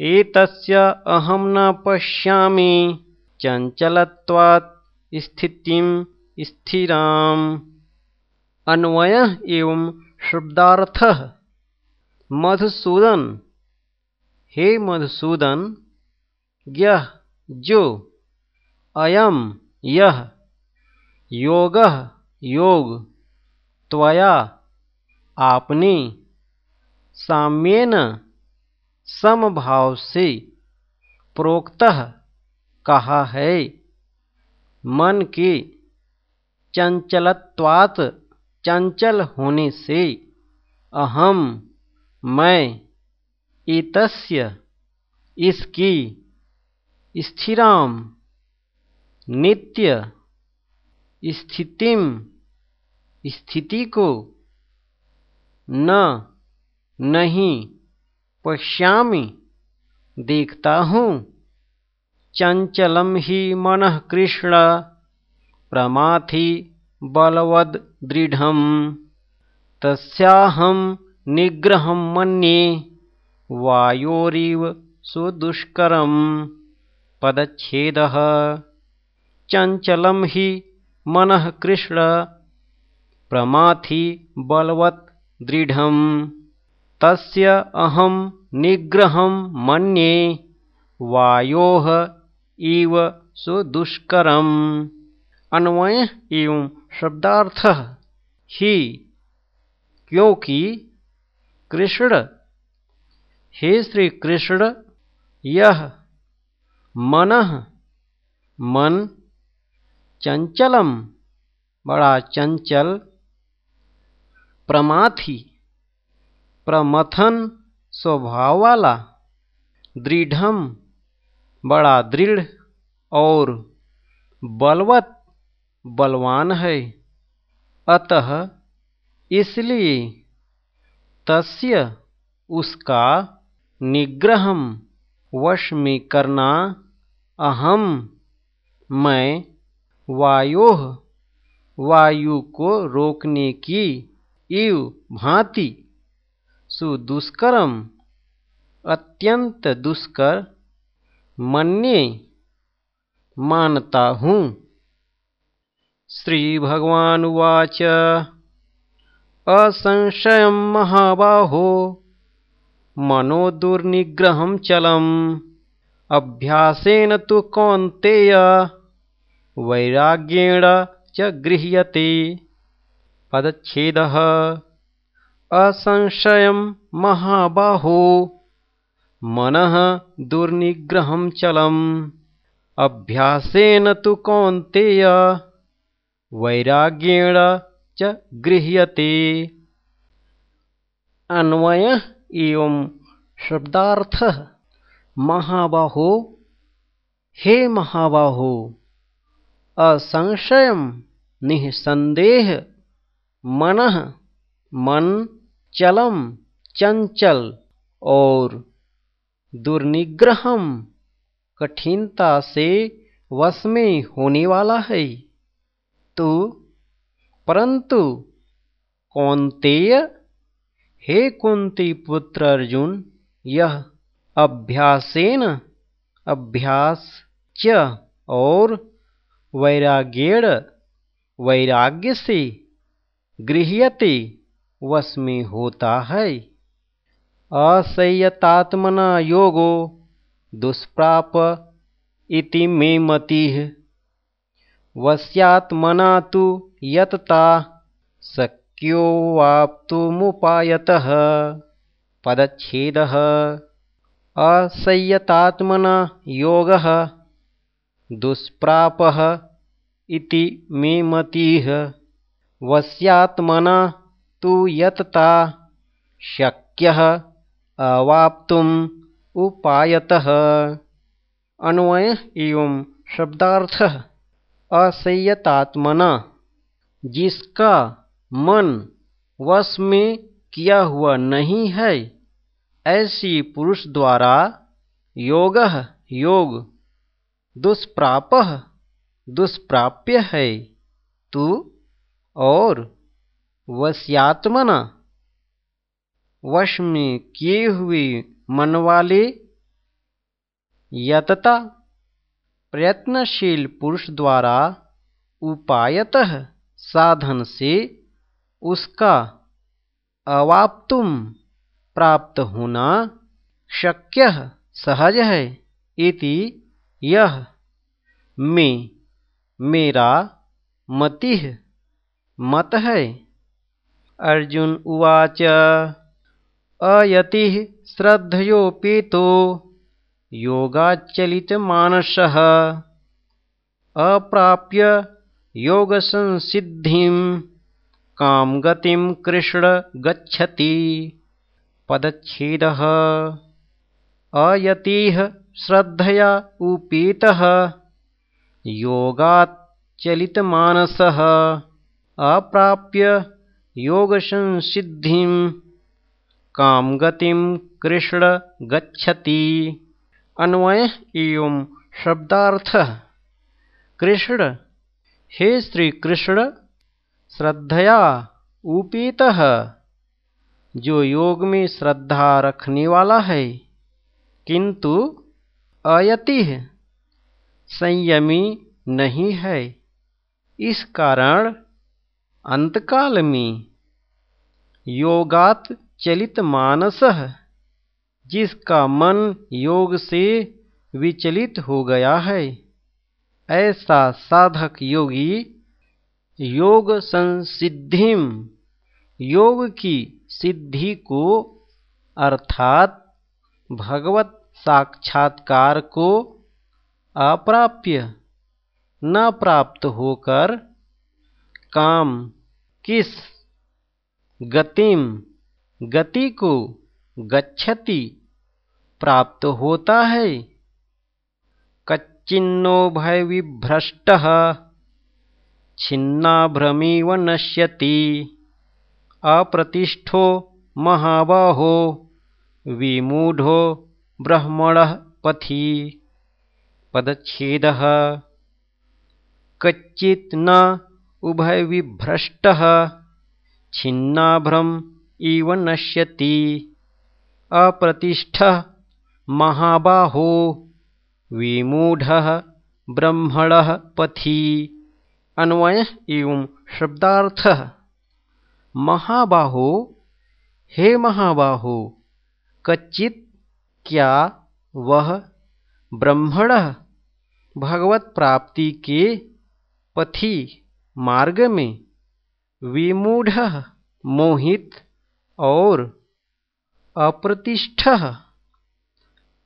एतस्य अहं न पश्यामि। चञ्चलत्वात् स्थितिम स्थिराम। अन्वय एवं शब्दार्थ। मधुसूदन। हे मधुसूदन यह जो अयम यह योग योग, त्वया, आपने, साम्येन समभाव से प्रोक्त कहा है। मन के चंचलत्वात चंचल होने से अहम, मैं, इतस्य, इसकी, स्थिराम, नित्य स्थितिम, स्थिति को न, नहीं, पश्यामि, देखता हूँ। चंचलम ही मन कृष्ण, प्रमाथि बलवदृढ़ तस्याहं निग्रहं मन्ये, वायोरिव सुदुष्करं पदच्छेदः चञ्चलं हि मनः कृष्ण। प्रमाथि बलवत् दृढं तस्य अहं निग्रहं मन्ये। वायोः इव सुदुष्करम। अन्वय एवं शब्दार्थ। ही। क्योंकि कृष्ण। हे श्री कृष्ण यह मन मन चंचलम। बड़ा चंचल। प्रमाथी। प्रमथन स्वभाव वाला दृढ़ बड़ा दृढ़ और बलवत बलवान है। अतः इसलिए तस्य उसका निग्रह वश में करना अहम। मैं वायु वायु को रोकने की इव भांति सुदुष्करम, अत्यंत दुष्कर मन्ये मानता हूँ। श्रीभगवानुवाच असंशय महाबाहो, मनो दुर्निग्रह चलम्, अभ्यासेन तु कौन्तेय वैराग्येण च गृह्यते। पदच्छेदः। असंशयं महाबाहो। मनः दुर्निग्रहं चलम्। अभ्यासेन तु कौन्तेय। वैराग्येण च गृह्यते। अन्वय एवं शब्दार्थ। महाबाहो। हे महाबाहो असंशय निसंदेह मन मन, चलम, चंचल, और दुर्निग्रहम, कठिनता से वश में होने वाला है। तो परंतु, कौनतेय? हे कुंती पुत्र अर्जुन, यह अभ्यासेन, अभ्यास च और वैराग्येण वैराग्य से गृह्यते वश में होता है। असंयतात्मना योगो दुष्प्राप इति मे मति। वश्यात्मना तो यतता शक्योवाप्तुमुपायतः पदच्छेदः। असंयतात्मना योगः दुष्प्रापः इति मे मतिः वश्यात्मना तु यतता शक्यः अवाप्तुम् उपायतः। अन्वय एवं शब्दार्थ। असंयतात्मना। जिसका मन वश में किया हुआ नहीं है, ऐसी पुरुष द्वारा योग योग दुष्प्राप, दुष्प्राप्य है। तू और वश्यात्मना वश में किए हुए मन वाले यतता प्रयत्नशील पुरुष द्वारा उपायतः साधन से उसका अवाप्तुम प्राप्त होना शक्य, सहज है। इति यह में, मेरा मति मत है। अर्जुन उवाच, अयति श्रद्धयोपेतो योगाचलितमानसः अप्राप्य योगसंसिद्धिं कां गतिं कृष्ण गच्छति। पदच्छेदः, अयतिः श्रद्धया उपेतः। योगात् चलितमानसः अप्राप्य योगसंसिद्धिं कां गतिं कृष्ण गच्छति। अन्वय एवं शब्दार्थ। कृष्ण, हे श्री कृष्ण श्रद्धया उपीत। जो योग में श्रद्धा रखने वाला है, किंतु अयति संयमी नहीं है। इस कारण अंतकाल में योगात चलित मानस, जिसका मन योग से विचलित हो गया है, ऐसा साधक योगी योग संसिद्धिम योग की सिद्धि को अर्थात भगवत साक्षात्कार को अप्राप्य, न प्राप्त होकर काम, किस गतिम, गति को गच्छति, प्राप्त होता है। कच्चिन्नो भय विभ्रष्ट छिन्नाभ्रमीव नश्यति, अप्रतिष्ठो महाबाहो, विमूढो ब्रह्मणः पथि पदच्छेदः। कच्चित् न उभयविभ्रष्टः, छिन्नाभ्रम इव नश्यति। अप्रतिष्ठः महाबाहो, विमूढः ब्रह्मणः पथि। अन्वय एवं शब्दार्थ। महाबाहो, हे महाबाहो, कच्चित क्या वह ब्रह्मण भगवत प्राप्ति के पथि मार्ग में विमूढ़ मोहित और अप्रतिष्ठ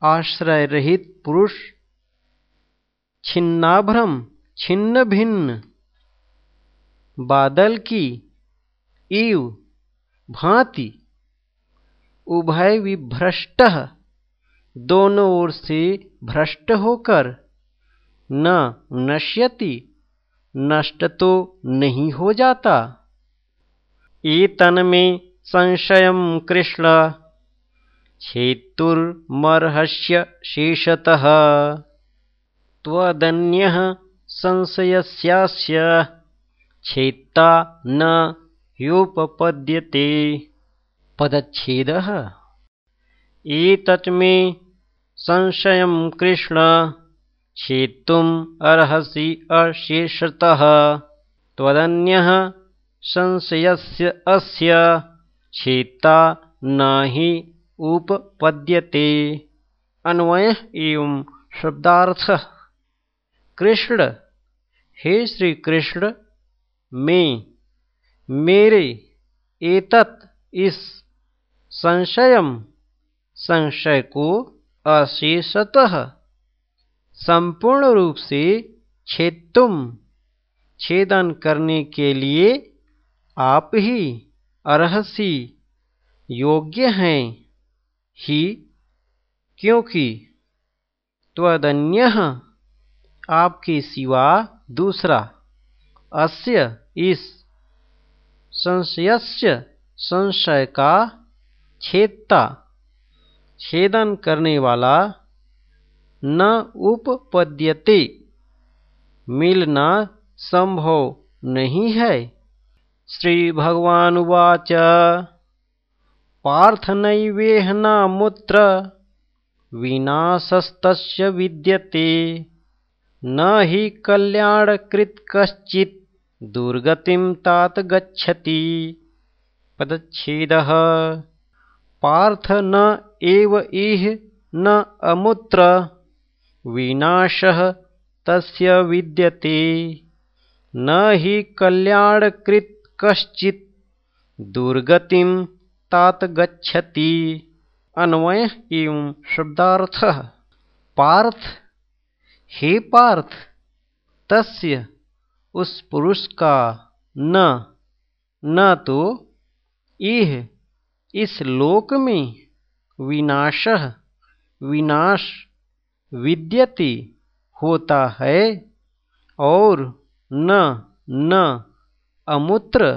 आश्रय रहित पुरुष छिन्नाभ्रम, छिन्न भिन्न, बादल की इव भांति उभय विभ्रष्ट दोनों ओर से भ्रष्ट होकर, न नश्यति, नष्ट तो नहीं हो जाता। तन में संशय कृष्ण छेतुर्मर्हस्य शेषतः। त्वदन्यः संशयस्यास्य, छेत्ता न ह्युपपद्यते पदच्छेदः। एतत् मे संशयं कृष्ण। छेत्तुम् अर्हसि अशेषतः। त्वदन्यः संशयस्य अस्य। छेत्ता न हि उपपद्यते। अन्वय एवं शब्दार्थ। कृष्ण, हे श्री कृष्ण में, मेरे, एतत् इस। संशयम संशय को अशेषतः संपूर्ण रूप से छेदुम छेदन करने के लिए आप ही अर्हसी, योग्य हैं। ही, क्योंकि त्वदन्य आपके सिवा दूसरा। अस्य इस संशयस्य संशय का छेदता छेदन करने वाला न उपपद्यते। मिलना संभव नहीं है। श्री भगवान उवाच। पार्थनैवेहनामुत्र विनाशस्तस्य विद्यते। न हि कल्याणकृत् कश्चित्, दुर्गतिं तात गच्छति। पदच्छेदः। पार्थ न एव इह न अमुत्र। विनाशः तस्य विद्यते। न हि कल्याणकृत् कश्चित्। दुर्गतिं तात गच्छति। अन्वय एवं शब्दार्थ। पार्थ। हे पार्थ, तस्य उस पुरुष का न। न तो इह इस लोक में विनाश विनाश विद्यति होता है और न न अमूत्र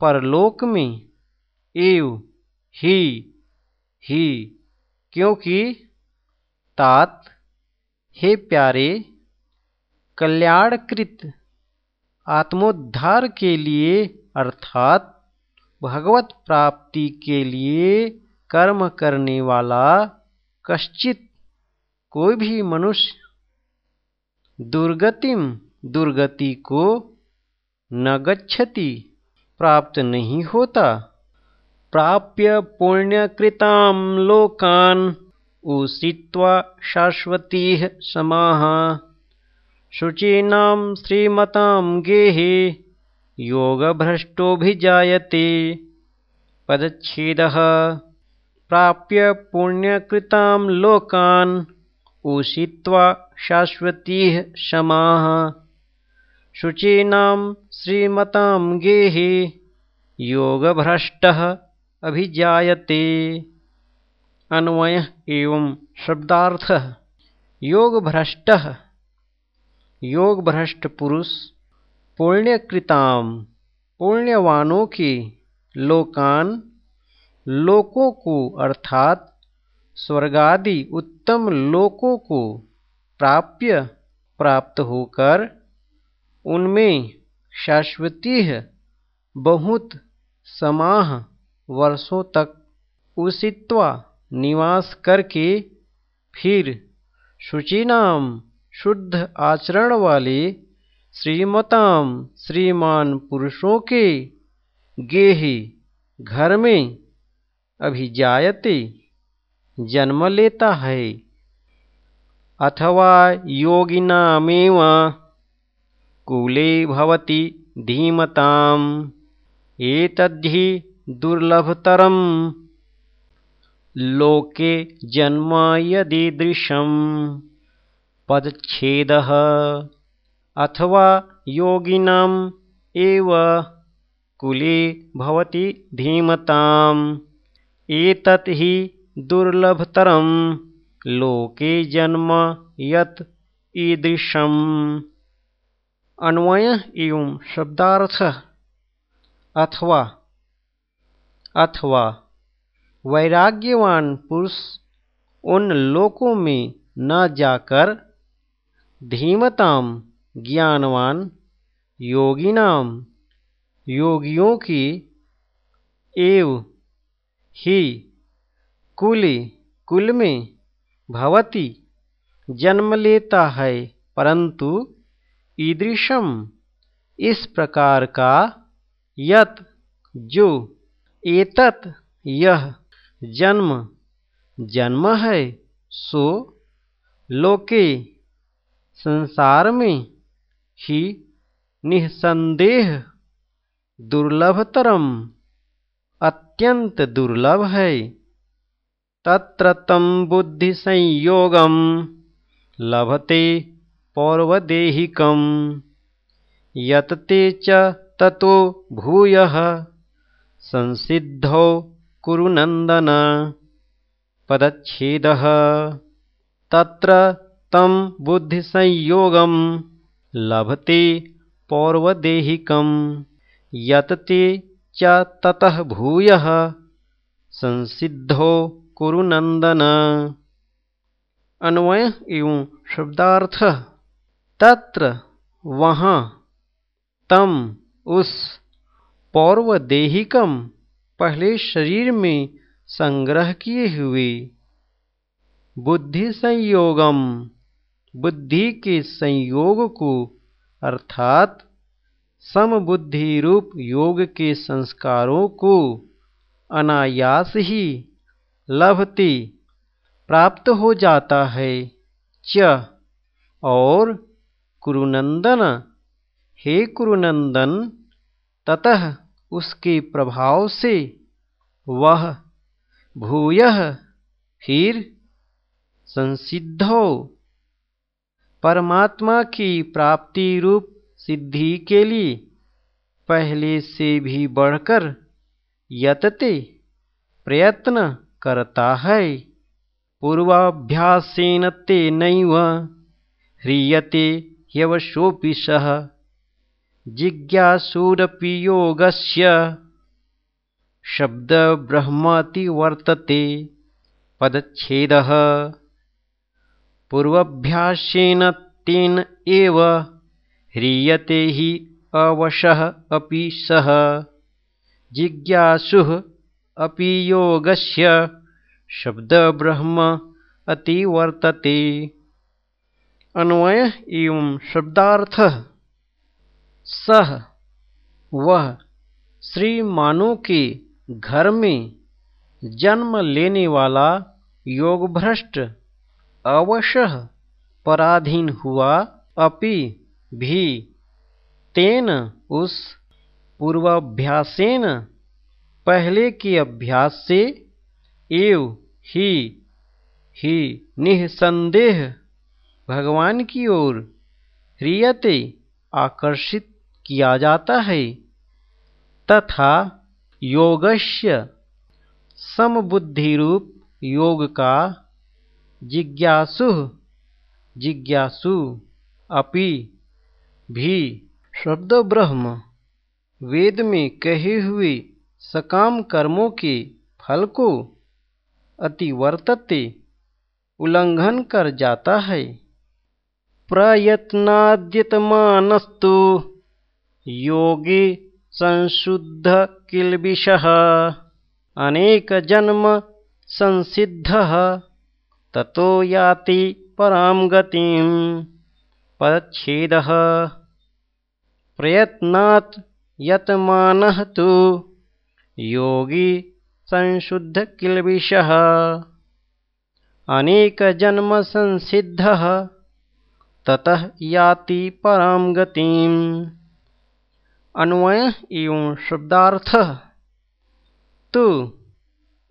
परलोक में एव ही ही, क्योंकि तात, हे प्यारे, कल्याणकृत आत्मोद्धार के लिए, अर्थात भगवत प्राप्ति के लिए कर्म करने वाला कश्चित कोई भी मनुष्य दुर्गतिम दुर्गति को न गच्छति प्राप्त नहीं होता। प्राप्य पुण्यकृतां लोकान् उषित्वा शाश्वतीः समाः। शुचीनां श्रीमतां गेहे योगभ्रष्टोऽभिजायते। पदच्छेदः प्राप्य पुण्यकृतां लोकान् उषित्वा शाश्वतीः समाः शुचीनां श्रीमतां गेहे योगभ्रष्टः अभिजायते। अन्वय एवं शब्दार्थ। योग भ्रष्ट पुरुष पुण्यकृताम पुण्यवानों के लोकान लोकों को, अर्थात स्वर्गादि उत्तम लोकों को प्राप्य प्राप्त होकर उनमें शाश्वती बहुत समाह वर्षों तक उषित्वा निवास करके फिर शुचिनाम शुद्ध आचरण वाले श्रीमताम श्रीमान पुरुषों के गेहे घर में अभिजायते जन्म लेता है। अथवा योगिनामेव कूले भवति धीमताम्, एतद्धि दुर्लभतरम्। लोके जन्म यदीदृशम् पदच्छेदः। अथवा योगिनाम् एव कुले भवति धीमताम्। एतत् हि दुर्लभतरं लोके जन्म यत ईदृशम्। अन्वय एवं शब्दार्थ अथवा अथवा वैराग्यवान पुरुष उन लोकों में न जाकर धीमताम ज्ञानवान योगिनाम योगियों की एव ही, कुल कुल में भवती जन्म लेता है, परंतु ईदृशम, इस प्रकार का यत, जो, एतत, यह, जन्म जन्म है, सो, लोके, संसार में, ही, निसंदेह, दुर्लभतरम। अत्यन्तदुर्लभै तत्र तं बुद्धिसंयोगं लभते पौर्वदेहिकं यत्ते च ततो भूयः। संसिद्धौ कुरुनन्दनपदच्छेदः तत्र तं बुद्धिसंयोगं लभते पौर्वदेहिकं यतति च ततः भूयः। संसिद्धो कुरु नन्दन। अन्वय एवं शब्दार्थ। तत्र वहाँ तम उस पौर्वदेहिकम पहले शरीर में संग्रह किए हुए। बुद्धि संयोगम बुद्धि के संयोग को अर्थात समबुद्धि रूप योग के संस्कारों को अनायास ही लभते प्राप्त हो जाता है। च। और कुरुनंदन। हे कुरुनंदन, ततः उसके प्रभाव से वह भूय फिर संसिद्धो। परमात्मा की प्राप्ति रूप सिद्धि के लिए पहले से भी बढ़कर यतते प्रयत्न करता है। पूर्वाभ्यासेन तेनैव ह्रियते ह्यवशोऽपि सः। जिज्ञासुरपि योगस्य। शब्दब्रह्माति वर्तते पदच्छेदः। पूर्वभ्यासेन तेन एव ह्रियते हि अवशः अपि सः। जिज्ञासुः अपि योगस्य, शब्दब्रह्म अति वर्तते अन्वय एवं शब्दार्थ। सह वह श्री मानो के घर में जन्म लेने वाला योग भ्रष्ट अवश्य पराधीन हुआ अपि भी तेन उस पूर्वाभ्यासेन पहले के अभ्यास से एव ही ही निसंदेह भगवान की ओर ह्रियते आकर्षित किया जाता है, तथा योगस्य समबुद्धि रूप योग का जिज्ञासु जिज्ञासु अपि भी शब्द ब्रह्म वेद में कहे हुए सकाम कर्मों के फल को अतिवर्तते उल्लंघन कर जाता है। प्रयत्नाद्यतमानस्तु योगी संशुद्ध किल्बिषः। अनेकजन्म संसिद्धः। ततो याति परां गतिं पदच्छेदः। प्रयत्नात् यतमानः तु। योगी संशुद्धकिल्बिषः अनेकजन्मसंसिद्धः ततः याति परां गतिम्। अन्वय एवं शब्दार्थ। तो।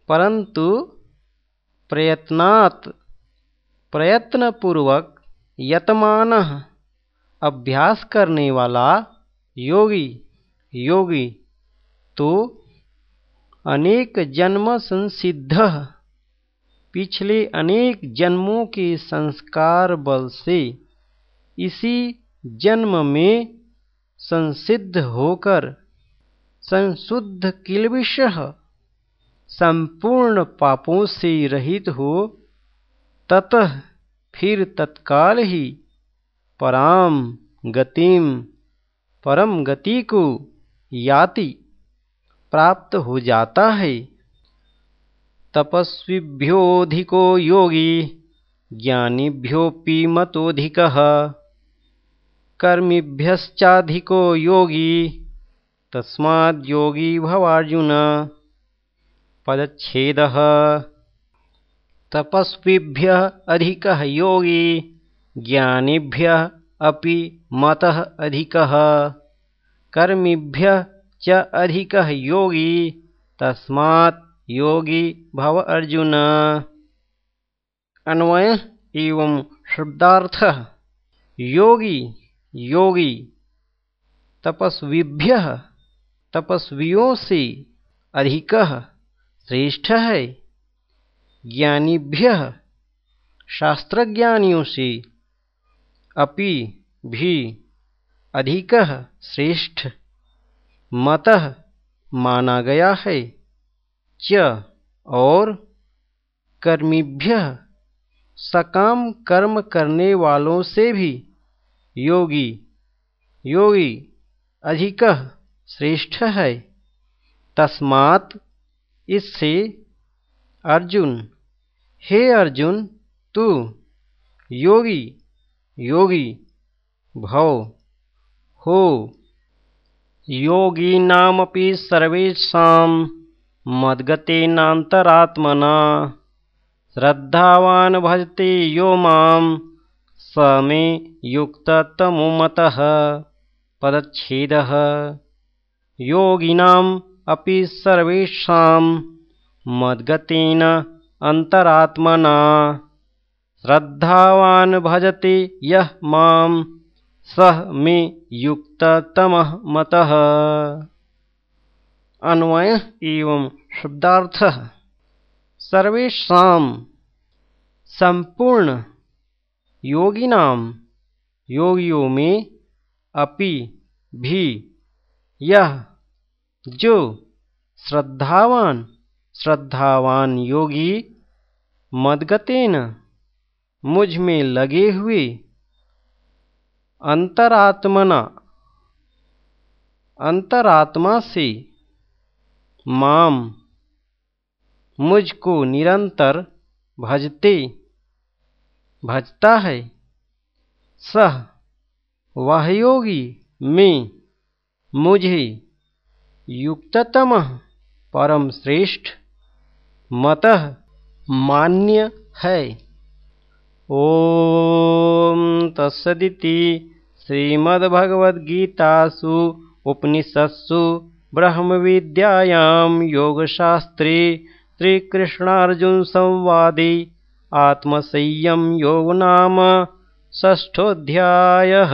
परंतु प्रयत्नात् प्रयत्नपूर्वक यतमान अभ्यास करने वाला योगी योगी तो अनेक जन्म संसिद्ध। पिछले अनेक जन्मों के संस्कार बल से इसी जन्म में संसिद्ध होकर संशुद्ध किलविश संपूर्ण पापों से रहित हो, ततः फिर तत्काल ही पराम गतिम परम गति को याति प्राप्त हो जाता है। तपस्विभ्योऽधिको योगी, ज्ञानीभ्योऽपि मतोऽधिकः। कर्मिभ्यश्चाधिको योगी तस्माद्योगी भवार्जुन। पदच्छेदः। तपस्विभ्यः अधिकः योगी, ज्ञानीभ्यः अपि मतः अधिकः। कर्मिभ्यः च अधिकः योगी, तस्मात् योगी भव अर्जुन। अन्वय एवं शब्दार्थ। योगी योगी, तपस्वीभ्य तपस्वियों से अधिक, श्रेष्ठ है ज्ञानीभ्य शास्त्रज्ञानियों से अपि भी अधिक श्रेष्ठ मत माना गया है। च और कर्मीभ्य सकाम कर्म करने वालों से भी योगी योगी अधिक श्रेष्ठ है। तस्मात इससे अर्जुन, हे अर्जुन, तू योगी योगी भव हो। योगीनामपि सर्वेषां मद्गतेनान्तरात्मना। श्रद्धावान् भजते यो मां स मे युक्ततमो मतः पदच्छेदः। योगिनाम् अपि सर्वेषां मद्गतेन अन्तरात्मना श्रद्धावान् भजते यः माँ सः मे युक्ततमः मतः। अन्वय एवं शब्दार्थ। सर्वेशा संपूर्ण योगिनाम, योगियों में अपि भी यह जो श्रद्धावान श्रद्धावान योगी मदगतेन मुझमें लगे हुए अंतरात्मना, अंतरात्मा से माम मुझको निरंतर भजते, भजता है। सह वह योगी में मुझे युक्ततम परम श्रेष्ठ मत मान्य है। ओम तत्सदिति श्रीमद्भगवद्गीतासु उपनिषत्सु ब्रह्मविद्यायां योगशास्त्रे श्रीकृष्णार्जुनसंवादे आत्मसंयम योग नाम षष्ठोऽध्यायः